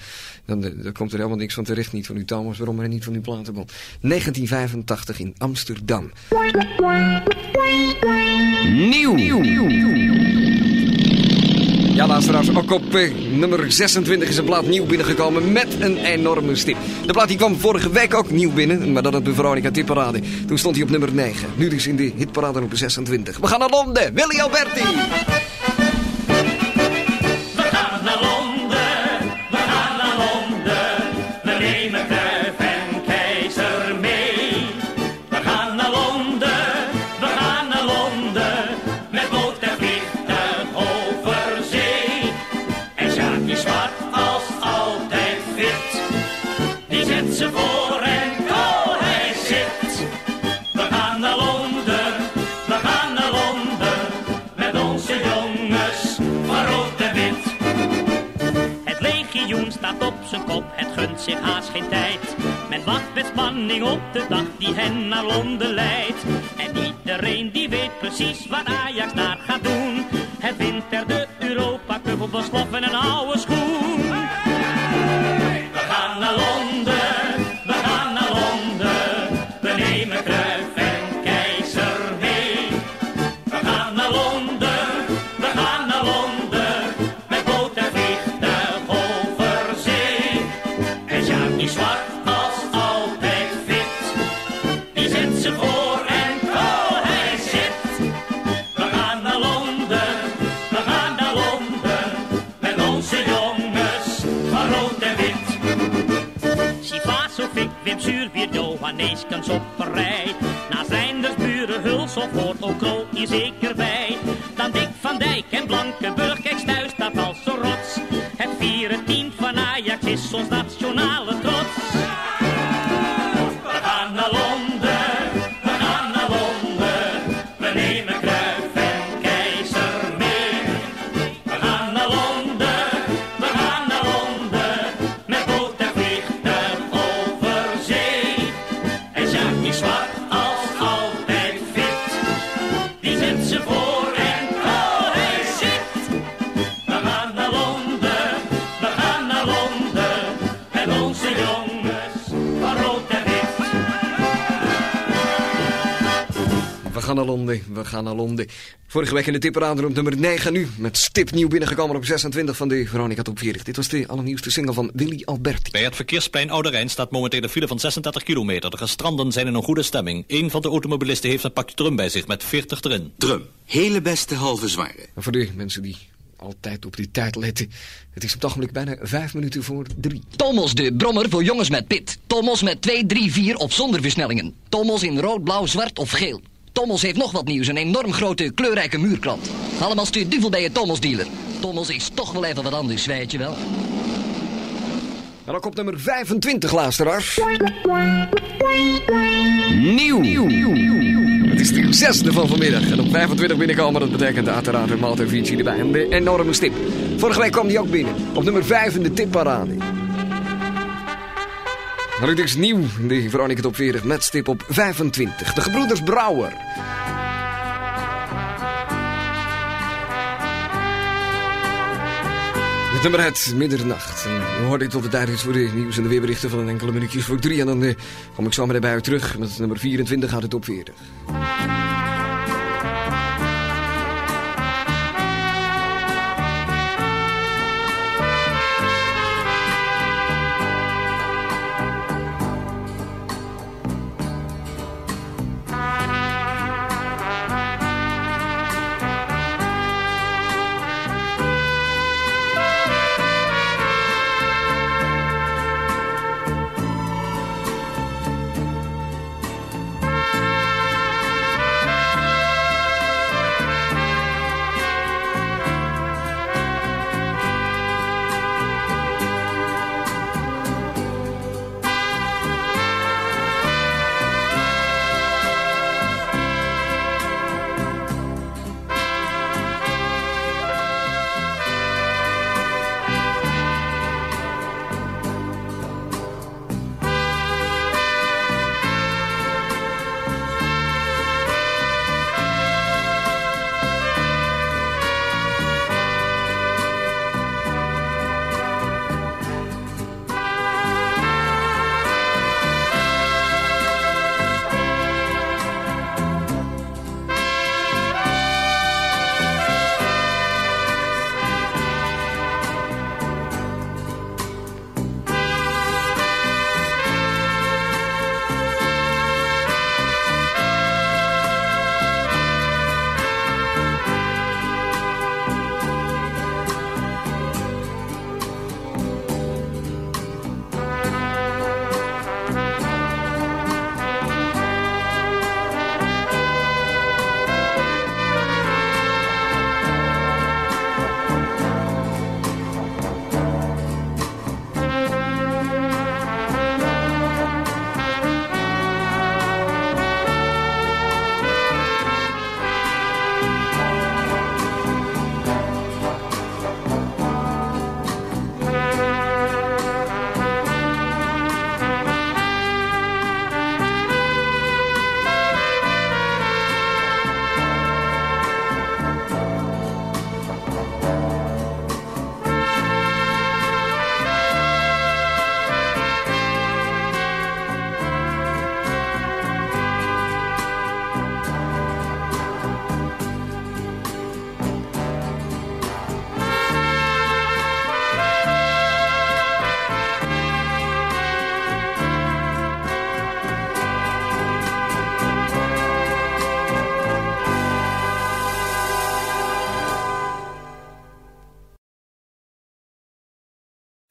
dan, eh, dan komt er helemaal niks van terecht. Niet van uw Thomas Brommer en niet van uw platenbon. 1985 in Amsterdam. Nieuw. Ja, luisteraars, ook op eh, nummer 26 is een plaat nieuw binnengekomen met een enorme stip. De plaat die kwam vorige week ook nieuw binnen, maar dat op de Veronica Tipparade. Toen stond hij op nummer 9. Nu dus in de hitparade op 26. We gaan naar Londen, Willy Alberti. Zich haast geen tijd. Men wacht met spanning op de dag die hen naar Londen leidt. En iedereen die weet precies wat Ajax daar gaat doen. Het wint er de Europa Cup op een slof en een oude schoen. We gaan naar Londen, of Hoorn hier zeker bij. Dan Dick van Dijk en Blankenburg, kijk, thuis staat als een rots. Het vierde team van Ajax is ons nationale we gaan naar Londen. Vorige week in de tipperaad op nummer 9 nu. Met stip nieuw binnengekomen op 26 van de Veronica Top 40. Dit was de allernieuwste single van Willy Alberti. Bij het verkeersplein Oude Rijn staat momenteel een file van 36 kilometer. De gestranden zijn in een goede stemming. Een van de automobilisten heeft een pakje drum bij zich met 40 erin. Drum. Hele beste halve zware. En voor de mensen die altijd op die tijd letten. Het is op het ogenblik bijna 5 minuten voor 3. Tomos, de brommer voor jongens met pit. Tomos met 2, 3, 4 of zonder versnellingen. Tomos in rood, blauw, zwart of geel. Tomos heeft nog wat nieuws, een enorm grote kleurrijke muurkrant. Allemaal stuur duvel bij je Tomos dealer. Tomos is toch wel even wat anders, weet je wel. En dan komt nummer 25, luisteraars. Nieuw. Het is de zesde van vanmiddag. En op 25 binnenkomen, dat betekent uiteraard een Malte Vinci erbij. En de enorme stip. Vorige week kwam die ook binnen. Op nummer 5 in de tipparade. Het is nieuw de Veronica Top 40 met stip op 25. De gebroeders Brouwer. Het nummer het middernacht. Dan hoorde ik tot de tijd is voor de nieuws en de weerberichten van een enkele minuutjes voor drie. En dan eh, kom ik zo bij u terug met nummer 24 uit de top 40.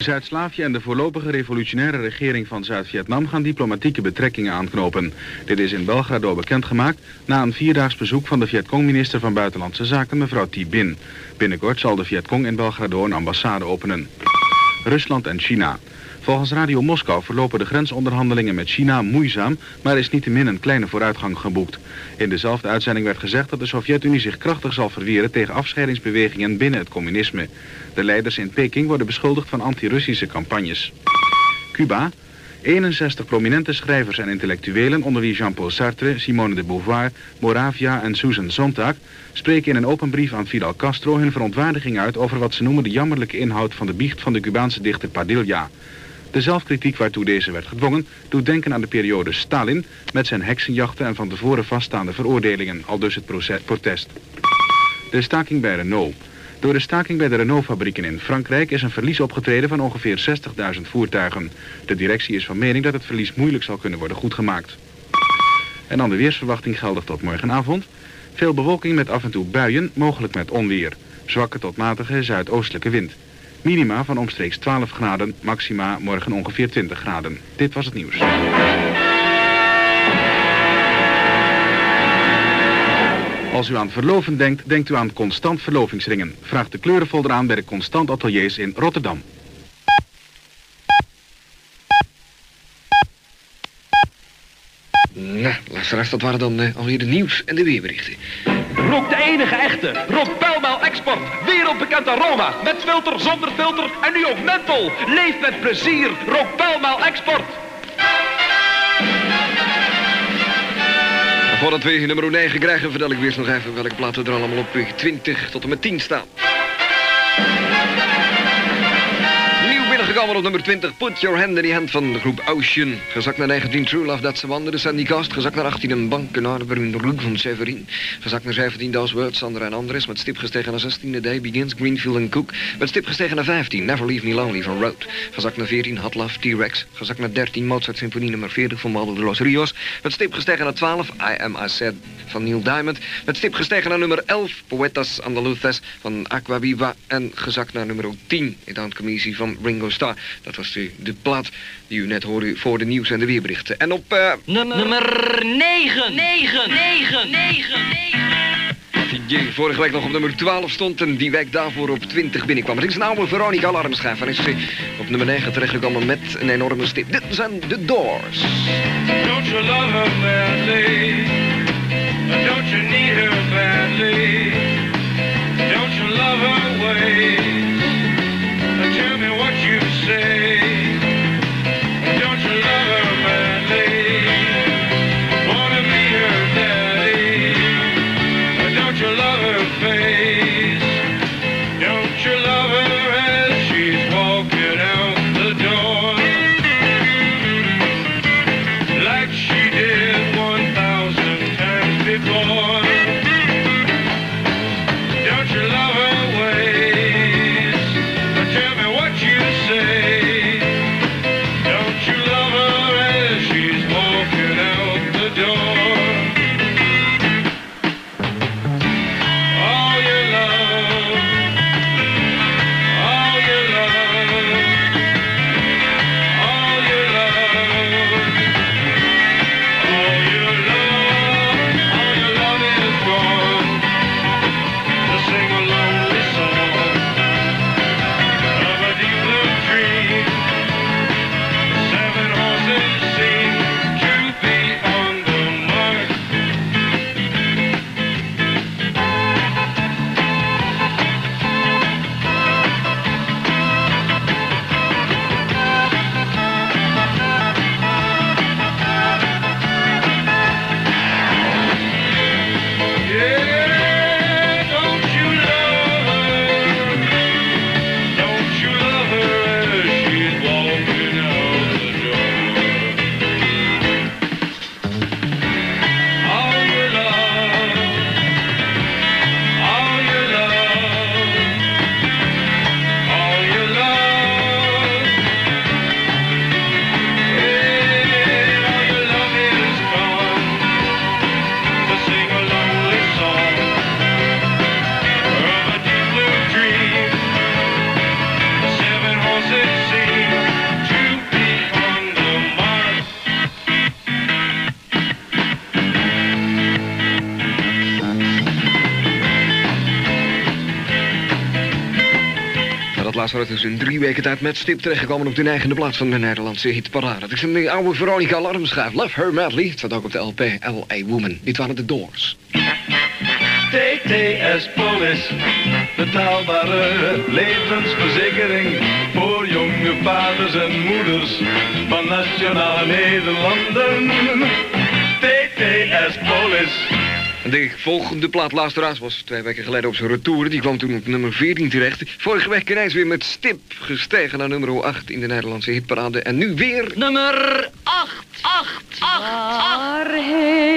Zuid-Slavië en de voorlopige revolutionaire regering van Zuid-Vietnam gaan diplomatieke betrekkingen aanknopen. Dit is in Belgrado bekendgemaakt na een vierdaags bezoek van de Vietcong-minister van Buitenlandse Zaken, mevrouw Thi Binh. Binnenkort zal de Vietcong in Belgrado een ambassade openen. Rusland en China. Volgens Radio Moskou verlopen de grensonderhandelingen met China moeizaam, maar is niettemin een kleine vooruitgang geboekt. In dezelfde uitzending werd gezegd dat de Sovjet-Unie zich krachtig zal verweren tegen afscheidingsbewegingen binnen het communisme. De leiders in Peking worden beschuldigd van anti-Russische campagnes. Cuba. 61 prominente schrijvers en intellectuelen, onder wie Jean-Paul Sartre, Simone de Beauvoir, Moravia en Susan Sontag, spreken in een open brief aan Fidel Castro hun verontwaardiging uit over wat ze noemen de jammerlijke inhoud van de biecht van de Cubaanse dichter Padilla. De zelfkritiek waartoe deze werd gedwongen doet denken aan de periode Stalin met zijn heksenjachten en van tevoren vaststaande veroordelingen, al dus het protest. De staking bij Renault. Door de staking bij de Renault-fabrieken in Frankrijk is een verlies opgetreden van ongeveer 60.000 voertuigen. De directie is van mening dat het verlies moeilijk zal kunnen worden goedgemaakt. En dan de weersverwachting geldig tot morgenavond. Veel bewolking met af en toe buien, mogelijk met onweer. Zwakke tot matige zuidoostelijke wind. Minima van omstreeks 12 graden, maxima morgen ongeveer 20 graden. Dit was het nieuws. Als u aan verloven denkt, denkt u aan Constant Verlovingsringen. Vraag de kleurenfolder aan bij de Constant Ateliers in Rotterdam. Nou, luisteraars, dat waren dan eh, alweer de nieuws en de weerberichten. Rook de enige echte. Rook Pelmel Export. Wereldbekend aroma. Met filter, zonder filter en nu ook menthol. Leef met plezier. Rook Pelmel Export. Voordat we nummer 9 krijgen, vertel ik weer nog even welke platen er allemaal op eh, 20 tot en met 10 staan. Binnengekomen op nummer 20, Put Your Hand in the Hand van de groep Ocean. Gezakt naar 19, True Love, Dat ze wandelen, Sandy Cast. Gezakt naar 18, een bankenaar, een roek van Severin. Gezakt naar 17, Those Words, Sandra en Andres. Met stip gestegen naar 16, The Day Begins, Greenfield en Cook. Met stip gestegen naar 15, Never Leave Me Lonely van Road. Gezakt naar 14, Hot Love, T-Rex. Gezakt naar 13, Mozart Symfonie nummer 40 van Waldo de Los Rios. Met stip gestegen naar 12, I Am I Said van Neil Diamond. Met stip gestegen naar nummer 11, Poetas Andaluzes van Aquaviva. En gezakt naar nummer 10, It Commissie van Ringo Starr. Dat was de, de plaat die u net hoorde voor de nieuws en de weerberichten. En op... eh, Nummer 9. 9. 9. 9. die vorige week nog op nummer 12 stond en die week daarvoor op 20 binnenkwam. Het is een oude Veronica Alarmschijf en is ze op nummer 9 terechtgekomen met een enorme stip. Dit zijn de Doors. Don't you love her badly? Don't you need her badly? Don't you love her ways? Say. Dat dus in drie weken tijd met stip terechtgekomen op de neigende plaats van de Nederlandse hitparade. Het is een oude Veronica alarmschijf. Love Her Madly. Het staat ook op de LP L.A. Woman. Dit waren de Doors. TTS Polis, betaalbare levensverzekering voor jonge vaders en moeders van nationale Nederlanden. TTS Polis. De volgende plaat, luisteraars, was twee weken geleden op zijn retour. Die kwam toen op nummer 14 terecht. Vorige week ineens weer met stip gestegen naar nummer 8 in de Nederlandse hitparade. En nu weer... Nummer 8, 8, 8, 8. Waarheen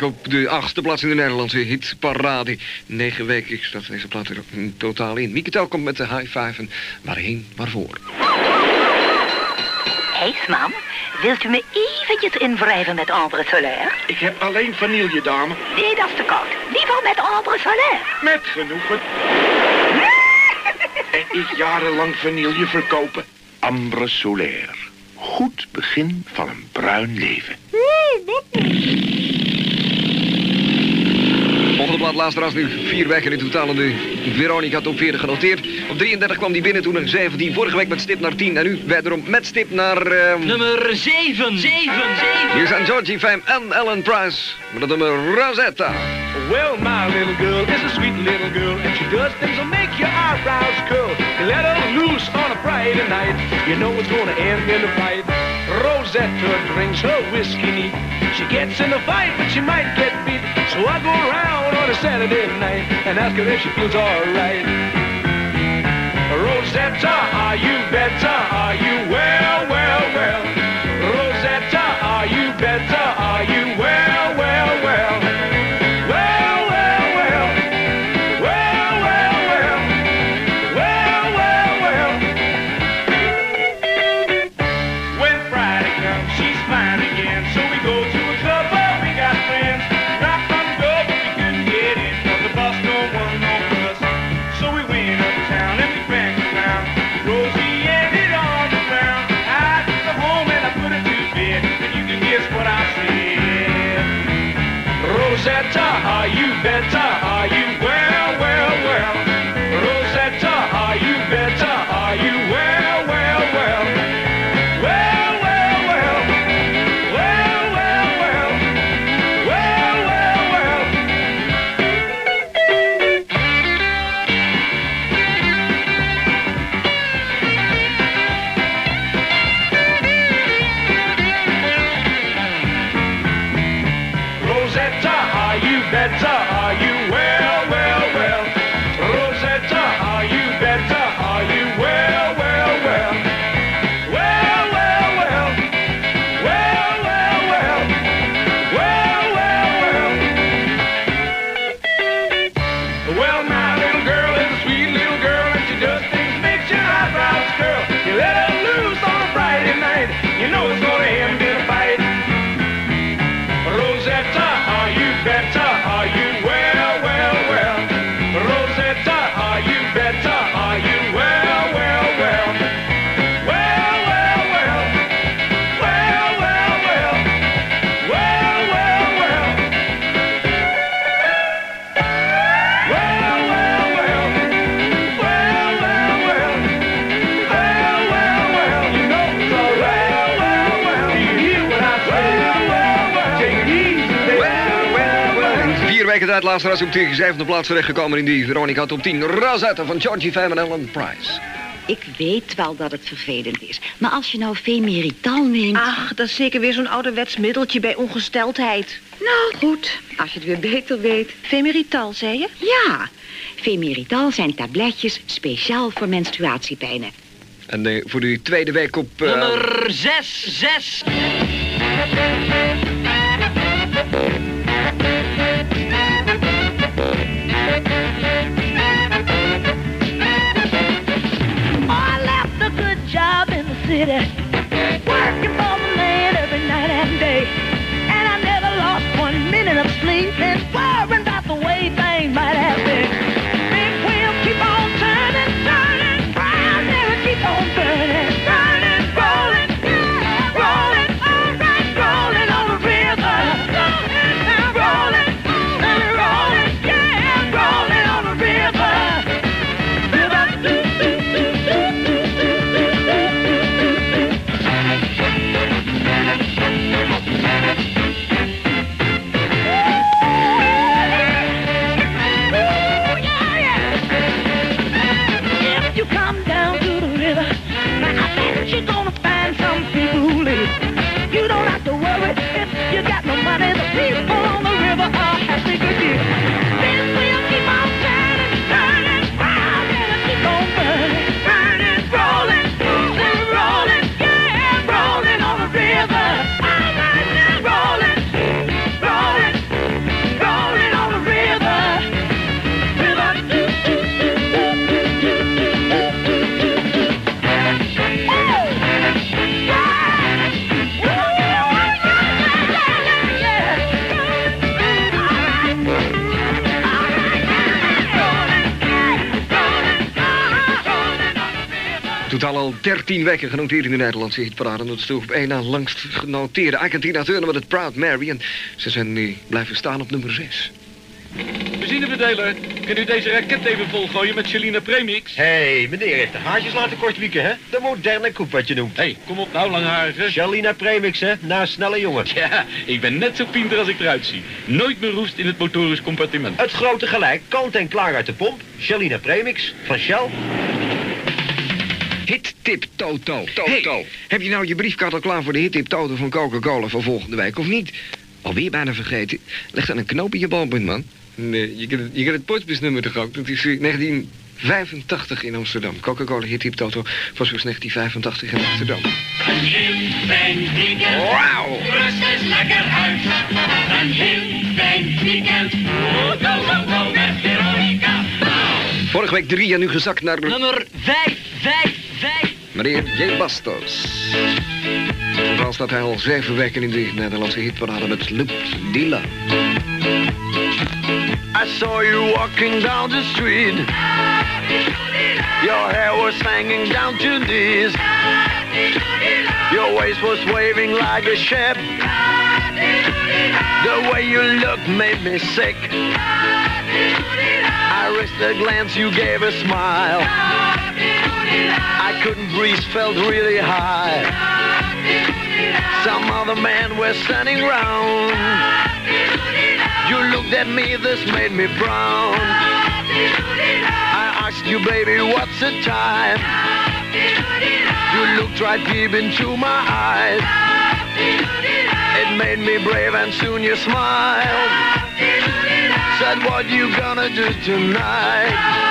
week op de achtste plaats in de Nederlandse hitparade. Negen weken staat deze plaat er in totaal in. Mieke Tel komt met de high five en waarheen, waarvoor. IJsman, wilt u me eventjes invrijven met ambre solaire? Ik heb alleen vanille, dame. Nee, dat is te koud. Liever met ambre solaire. Met genoegen. <laughs> en ik jarenlang vanille verkopen. Ambre Solaire. Goed begin van een bruin leven. Volgende plaat luisteraars nu vier weken in totaal in de Veronica top 40 genoteerd. Op 33 kwam die binnen toen een 17. Vorige week met stip naar 10 en nu wederom met stip naar... ehm, Nummer 7, 7, 7. Hier zijn Georgie Fame en Ellen Price met het nummer Rosetta. Well, my little girl is a sweet little girl, and she does things that make your eyebrows curl. You let her loose on a Friday night, you know it's gonna end in a fight. Rosetta drinks her whiskey neat. She gets in a fight, but she might get beat. So I go around on a Saturday night and ask her if she feels alright. Rosetta, are you better? Are you well, well, well? Weken tijd laatste was op de zevende plaats terechtgekomen in die Veronica Top 10. Rosetta van Georgie Fam en Ellen Price. Ik weet wel dat het vervelend is. Maar als je nou femerital neemt... Ach, dat is zeker weer zo'n ouderwets middeltje bij ongesteldheid. Nou, goed. Als je het weer beter weet. Femerital, zei je? Ja. Femerital zijn tabletjes speciaal voor menstruatiepijnen. En eh, voor die tweede week op... eh, Nummer 6, 6. City, working for the man every night and day. And I never lost one minute of sleep 13 weken genoteerd in de Nederlandse hitparade. Dat is de op één na langst genoteerde. Argentina Turner met het Proud Mary. En ze zijn nu blijven staan op nummer 6. Benzinebedeler, kunt u deze raket even volgooien met Celina Premix? Hé, hey, meneer heeft de haartjes laten kortwieken, hè? De moderne koep wat je noemt. Hé, hey, kom op nou, langharige. Shalina Premix, hè? Na een snelle jongen. Ja, ik ben net zo pinter als ik eruit zie. Nooit meer roest in het motorisch compartiment. Het grote gelijk, kant en klaar uit de pomp. Shalina Premix, van Shell. Hittip Toto. Toto. heb je nou je briefkaart al klaar voor de Hittip Toto van Coca-Cola van volgende week of niet? Alweer bijna vergeten. Leg dan een knoop in je balpunt, man. Nee, je kent het, je kent het postbusnummer toch ook? Dat is eh, 1985 in Amsterdam. Coca-Cola Hittip Toto was dus 1985 in Amsterdam. Een heel fijn weekend. Wauw. Rust eens lekker uit. Een heel fijn weekend. Go, go, go, go met Veronica. Vorige week drie en nu gezakt naar... Nummer 5, 5, 5. Meneer J. Bastos. Hij al zeven weken in de Nederlandse hitparade met Loop Dilla. I saw you walking down the street. Your hair was hanging down to knees. Your waist was waving like a ship. The way you looked made me sick. I risked a glance, you gave a smile. I couldn't breathe, felt really high. Some other men were standing round. You looked at me, this made me brown. I asked you, baby, what's the time? You looked right deep into my eyes. It made me brave and soon you smiled. Said what you gonna do tonight?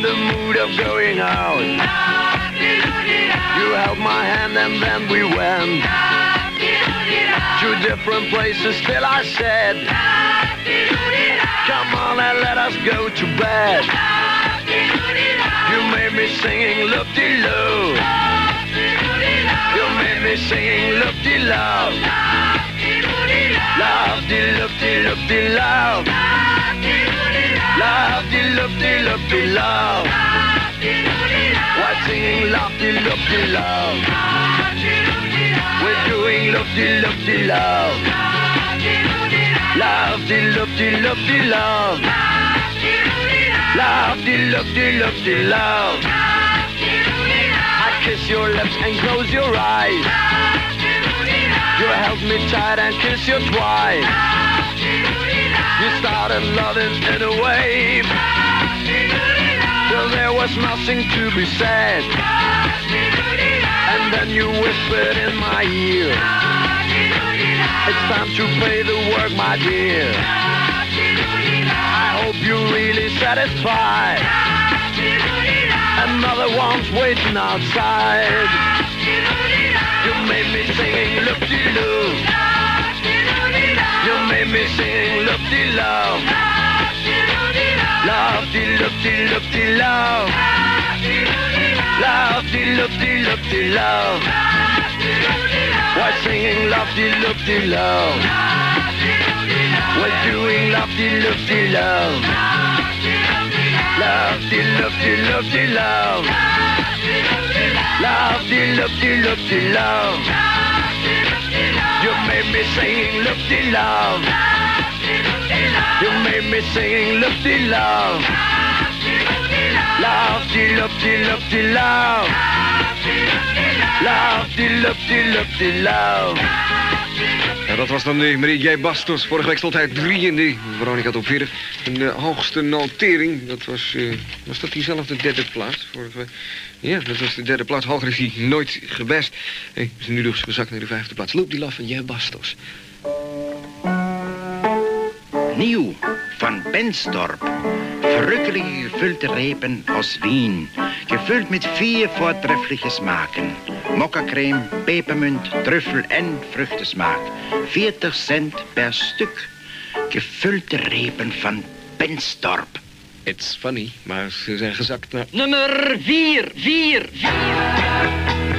In the mood of going out. You held my hand and then we went to different places. Still I said, Come on and let us go to bed. You made me singing loop-de-loo. You made me singing loop-de-love. Love de loop de loop de love. Love de loop de loop de love. We're singing love de loop de love. We're doing loop de loop de love. Love de loop de loop de love. Love de loop de loop de love. I kiss your lips and close your eyes. You held me tight and kissed you twice. You started loving in a wave. Till there was nothing to be said. And then you whispered in my ear. It's time to pay the work, my dear. I hope you're really satisfied. Another one's waiting outside. You made me singing loop-de-loo. You made me singing loop-de-love. Love-de-loop-de-loop-de-love. Love-de-loop-de-loop-de-love. We're singing love-de-loop-de-love. We're doing love-de-loop-de-love. Love-de-loop-de-loop-de-love. Love, de love, de love, de love. You made me singing love, de love. You made me singing love, de love. Love, de love, de love, de love. Love, de love, de love, de love. Ja, dat was dan de meneer J. Bastos. Vorige week stond hij 3 in de Veronica Top 40. En de hoogste notering, dat was, eh, was dat diezelfde derde plaats vorige week? Ja, dat was de derde plaats. Hoger is hij nooit gebest. Hey, is nu dus gezakt naar de vijfde plaats. Loop die laf van J. Bastos. Nieuw van Bensdorp. Verrukkelijk gevulde repen als wien. Gevuld met vier voortreffelijke smaken. Mokkacreme, pepermunt, truffel en vruchtensmaak. 40 cent per stuk. Gevulde repen van Bensdorp. It's funny, maar ze zijn gezakt naar... Nummer 4, 4, 4.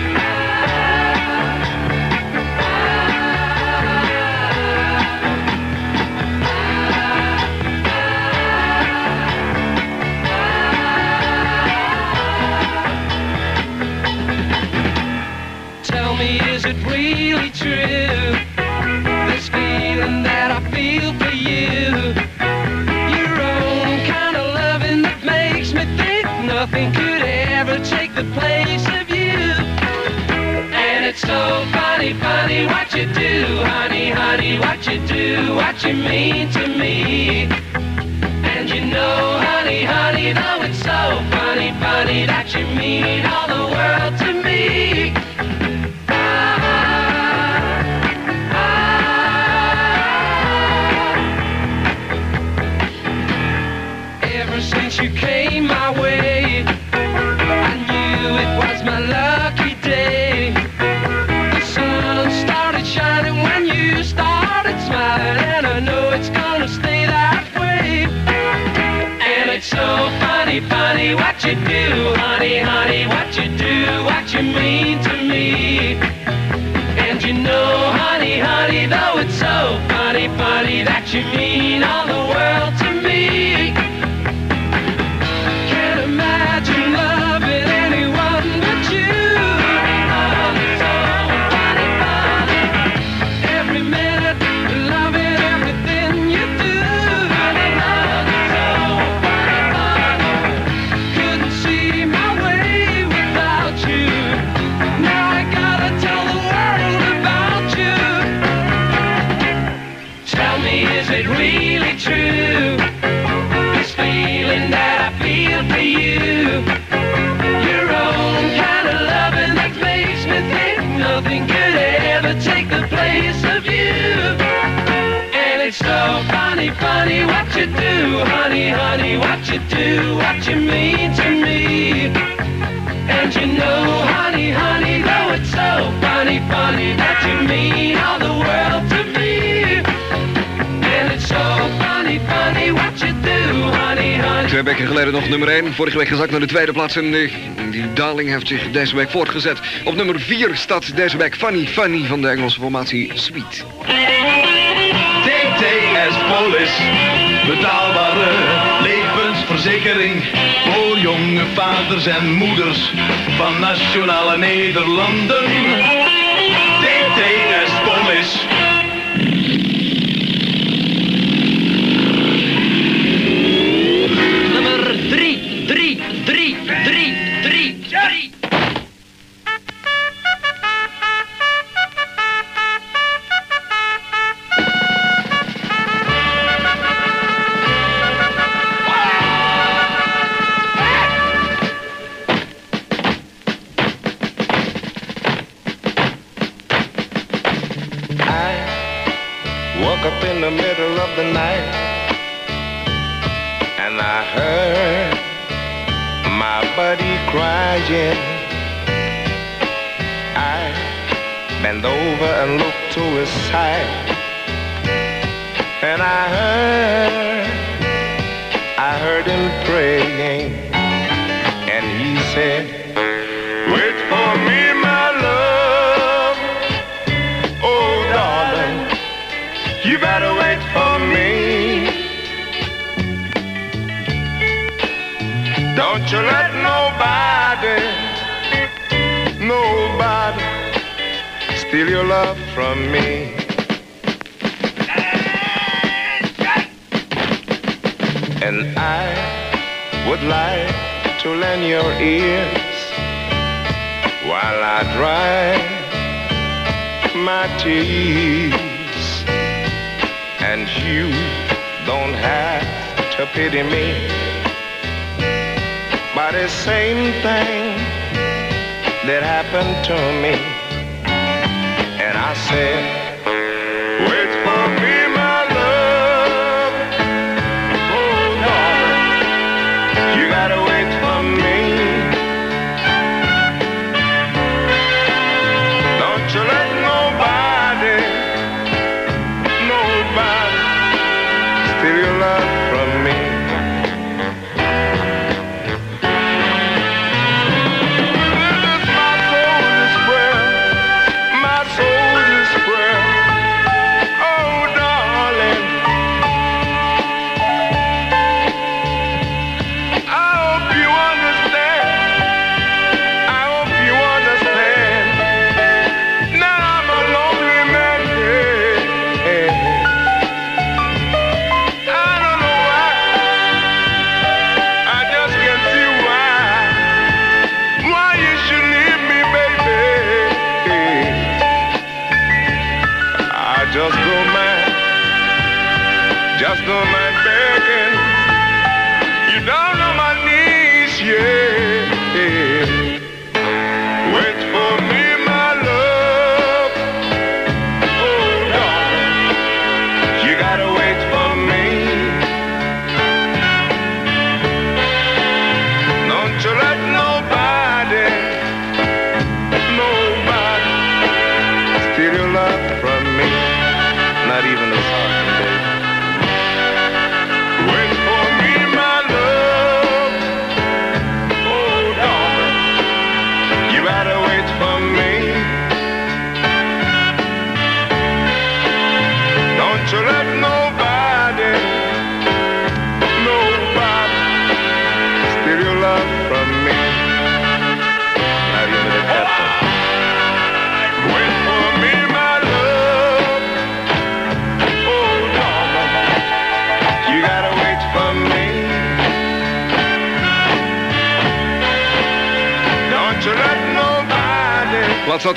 Funny, funny what you do, honey, honey, what you do, what you mean to me. And you know, honey, honey, though it's so funny, funny that you mean all the world to me. Honey, honey, what you do, what you mean to me. And you know, honey, honey, though it's so funny, funny that you mean all the world place of you. And it's so funny, funny what you do, honey, honey, what you do, what you mean to me. And you know, honey, honey, though it's so funny, funny that you mean all the world Twee weken geleden nog nummer 1. Vorige week gezakt naar de tweede plaats. En eh, die daling heeft zich deze week voortgezet. Op nummer 4 staat deze week Funny Funny van de Engelse formatie Sweet. TTS Polis, betaalbare levensverzekering voor jonge vaders en moeders van nationale Nederlanden. TTS Polis. And I heard, I heard him praying and he said, Wait for me, my love. Oh, darling. You better wait for me. Don't you let nobody, nobody steal your love from me. Would like to lend your ears while I dry my tears and you don't have to pity me. But the same thing that happened to me. And I said, wait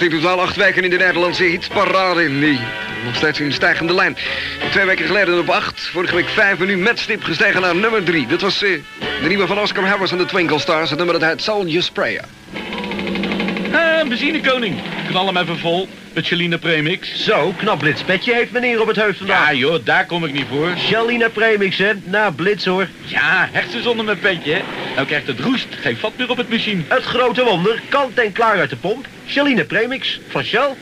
in totaal acht weken in de Nederlandse hitparade. Nee, nog steeds in stijgende lijn. Twee weken geleden op 8, vorige week 5 en nu met stip gestegen naar nummer 3. Dat was eh, de nieuwe van Oscar Harris en de Twinkle Stars. Het nummer dat heet Soldier Sprayer. Eh, een benzinekoning. Knal hem even vol. Met Shalina Premix. Zo, knap blitspetje heeft meneer op het hoofd vandaag. Ja joh, daar kom ik niet voor. Shalina Premix, hè? Na blitz, hoor. Ja, hecht ze zonder mijn petje. hè. Nou krijgt het roest geen vat meer op het machine. Het grote wonder, kant en klaar uit de pomp. Shalina Premix, van Shell.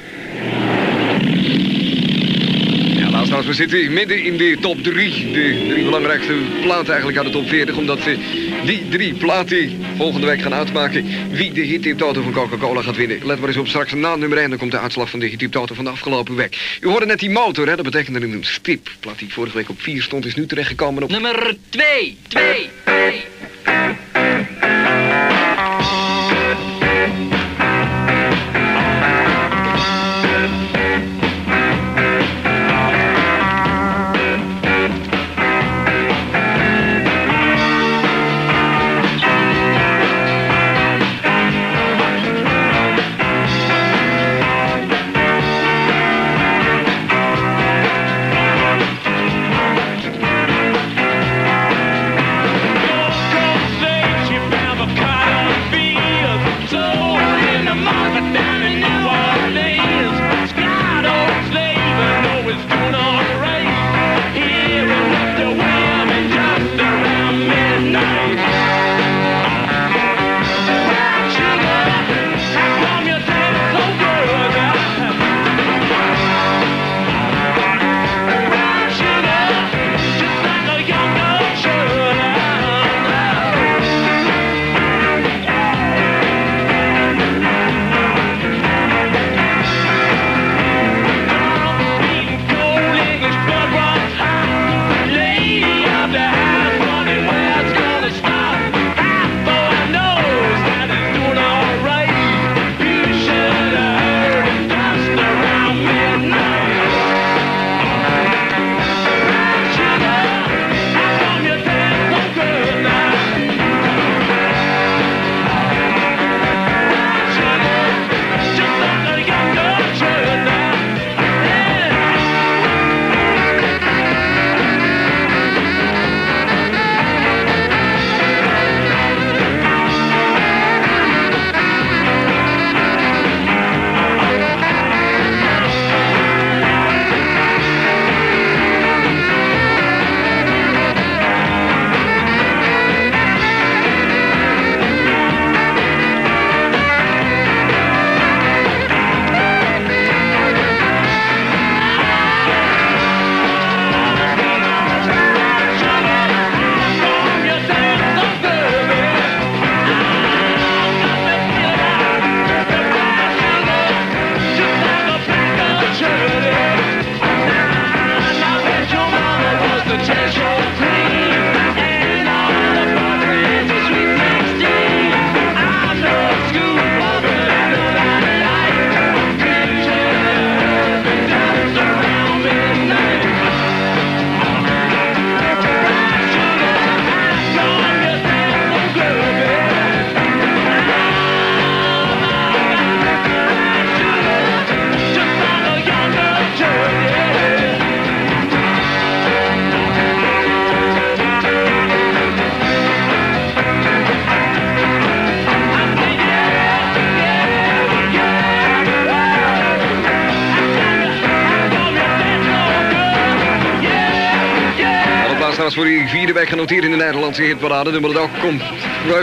Ja, luisteraars, we zitten midden in de top 3. De drie belangrijkste platen eigenlijk uit de top 40. Omdat die drie platen volgende week gaan uitmaken wie de hit Toto van Coca-Cola gaat winnen. Let maar eens op, straks na nummer 1 dan komt de uitslag van de hit Toto van de afgelopen week. U hoorde net die motor, hè? dat betekent dat een stip. Plaat die vorige week op 4 stond, is nu terechtgekomen op... Nummer 2, 2, 2. was voor die vierde week genoteerd in de Nederlandse hitparade. Nummer dat ook komt,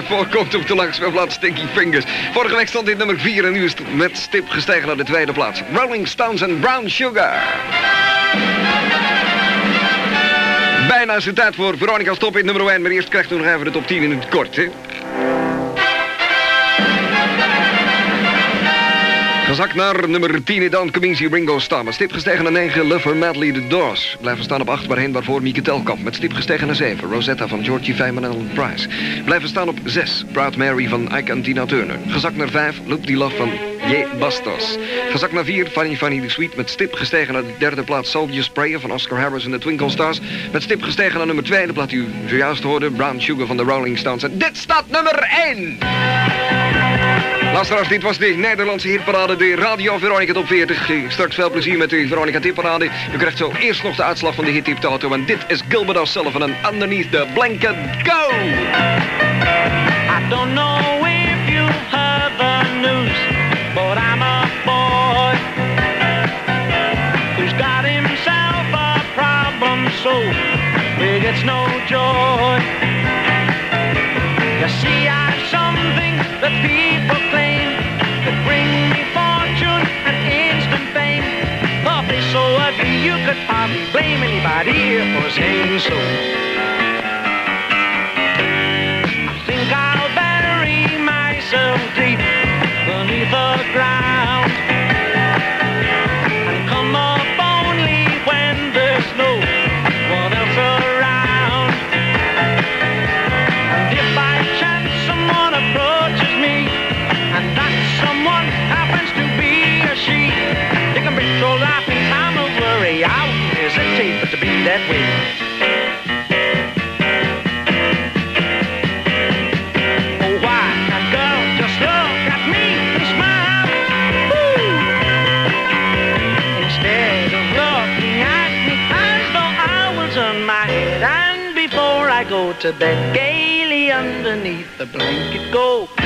voorkomt op de langste plaats Stinky Fingers. Vorige week stond dit nummer 4 en nu is het met stip gestegen naar de tweede plaats. Rolling Stones en Brown Sugar. Bijna is tijd voor Veronica Stop in nummer 1. Maar eerst krijgt u nog even de top 10 in het kort. Gezakt naar nummer 10 in dan Cominci Ringo Starr. Met stip gestegen naar 9, Lover Madly The Doors. Blijven staan op 8, waarheen waarvoor Mieke Telkamp. Met stip gestegen naar 7, Rosetta van Georgie Feynman en Price. Blijven staan op 6, Proud Mary van Ike en Tina Turner. Gezakt naar 5, Loop Die Love van J. Bastos. Gezakt naar 4, Funny Funny The Sweet. Met stip gestegen naar de derde plaats Soldier Sprayer van Oscar Harris en de Twinkle Stars. Met stip gestegen naar nummer 2, de plaat u zojuist hoorde, Brown Sugar van de Rolling Stones. En dit staat nummer 1! Luisteraars, dit was de Nederlandse hitparade, de Radio Veronica Top 40. Eh, Straks veel plezier met de Veronica Tipparade. U krijgt zo eerst nog de uitslag van de hittip Toto. En dit is Gilbert O'Sullivan en Underneath the Blanket. Go! I don't know if you've heard the news, but I'm a boy who's got himself a problem so big it's no joy. You see, something that blame anybody for saying so. To bed, gaily underneath the blanket go.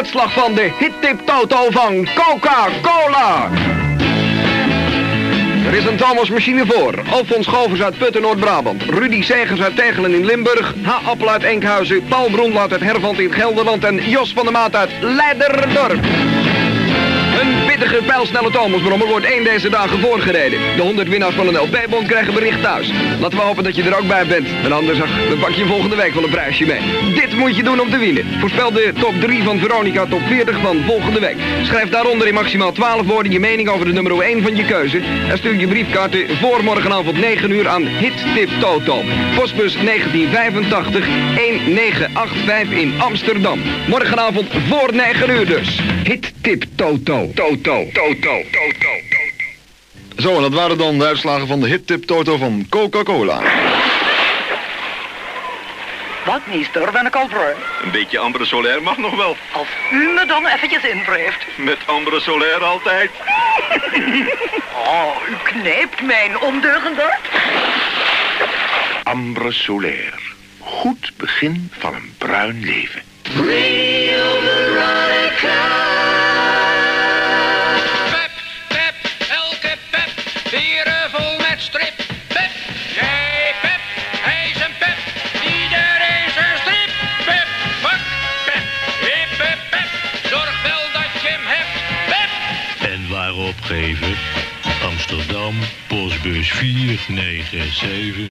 Uitslag van de hittip Toto van Coca-Cola. Er is een Thomas machine voor. Alfons Govers uit Putten, Noord-Brabant. Rudy Segers uit Tegelen in Limburg. H. Appel uit Enkhuizen. Paul Broenlaat uit Hervant in Gelderland. En Jos van der Maat uit Leiderdorp. Pittige, pijlsnelle Thomasbrommer wordt één deze dagen voorgereden. De 100 winnaars van een LP-bond krijgen bericht thuis. Laten we hopen dat je er ook bij bent. En anders ach, dan pak je volgende week wel een prijsje mee. Dit moet je doen om te winnen. Voorspel de top 3 van Veronica top 40 van volgende week. Schrijf daaronder in maximaal 12 woorden je mening over de nummer 1 van je keuze. En stuur je briefkaarten voor morgenavond 9 uur aan Hit Tip Toto. Postbus 1985 1985 in Amsterdam. Morgenavond voor 9 uur dus. Hit Tip Toto. Toto. Toto. Toto. Zo, en dat waren dan de uitslagen van de hittip Toto van Coca-Cola. Wat, meester, ben ik al vrij? Een beetje ambre solaire mag nog wel. Als u me dan eventjes invreeft. Met ambre solaire altijd. <laughs> Oh, u knijpt mijn ondeugende. Ambre solaire. Goed begin van een bruin leven. Pep, postbus 497.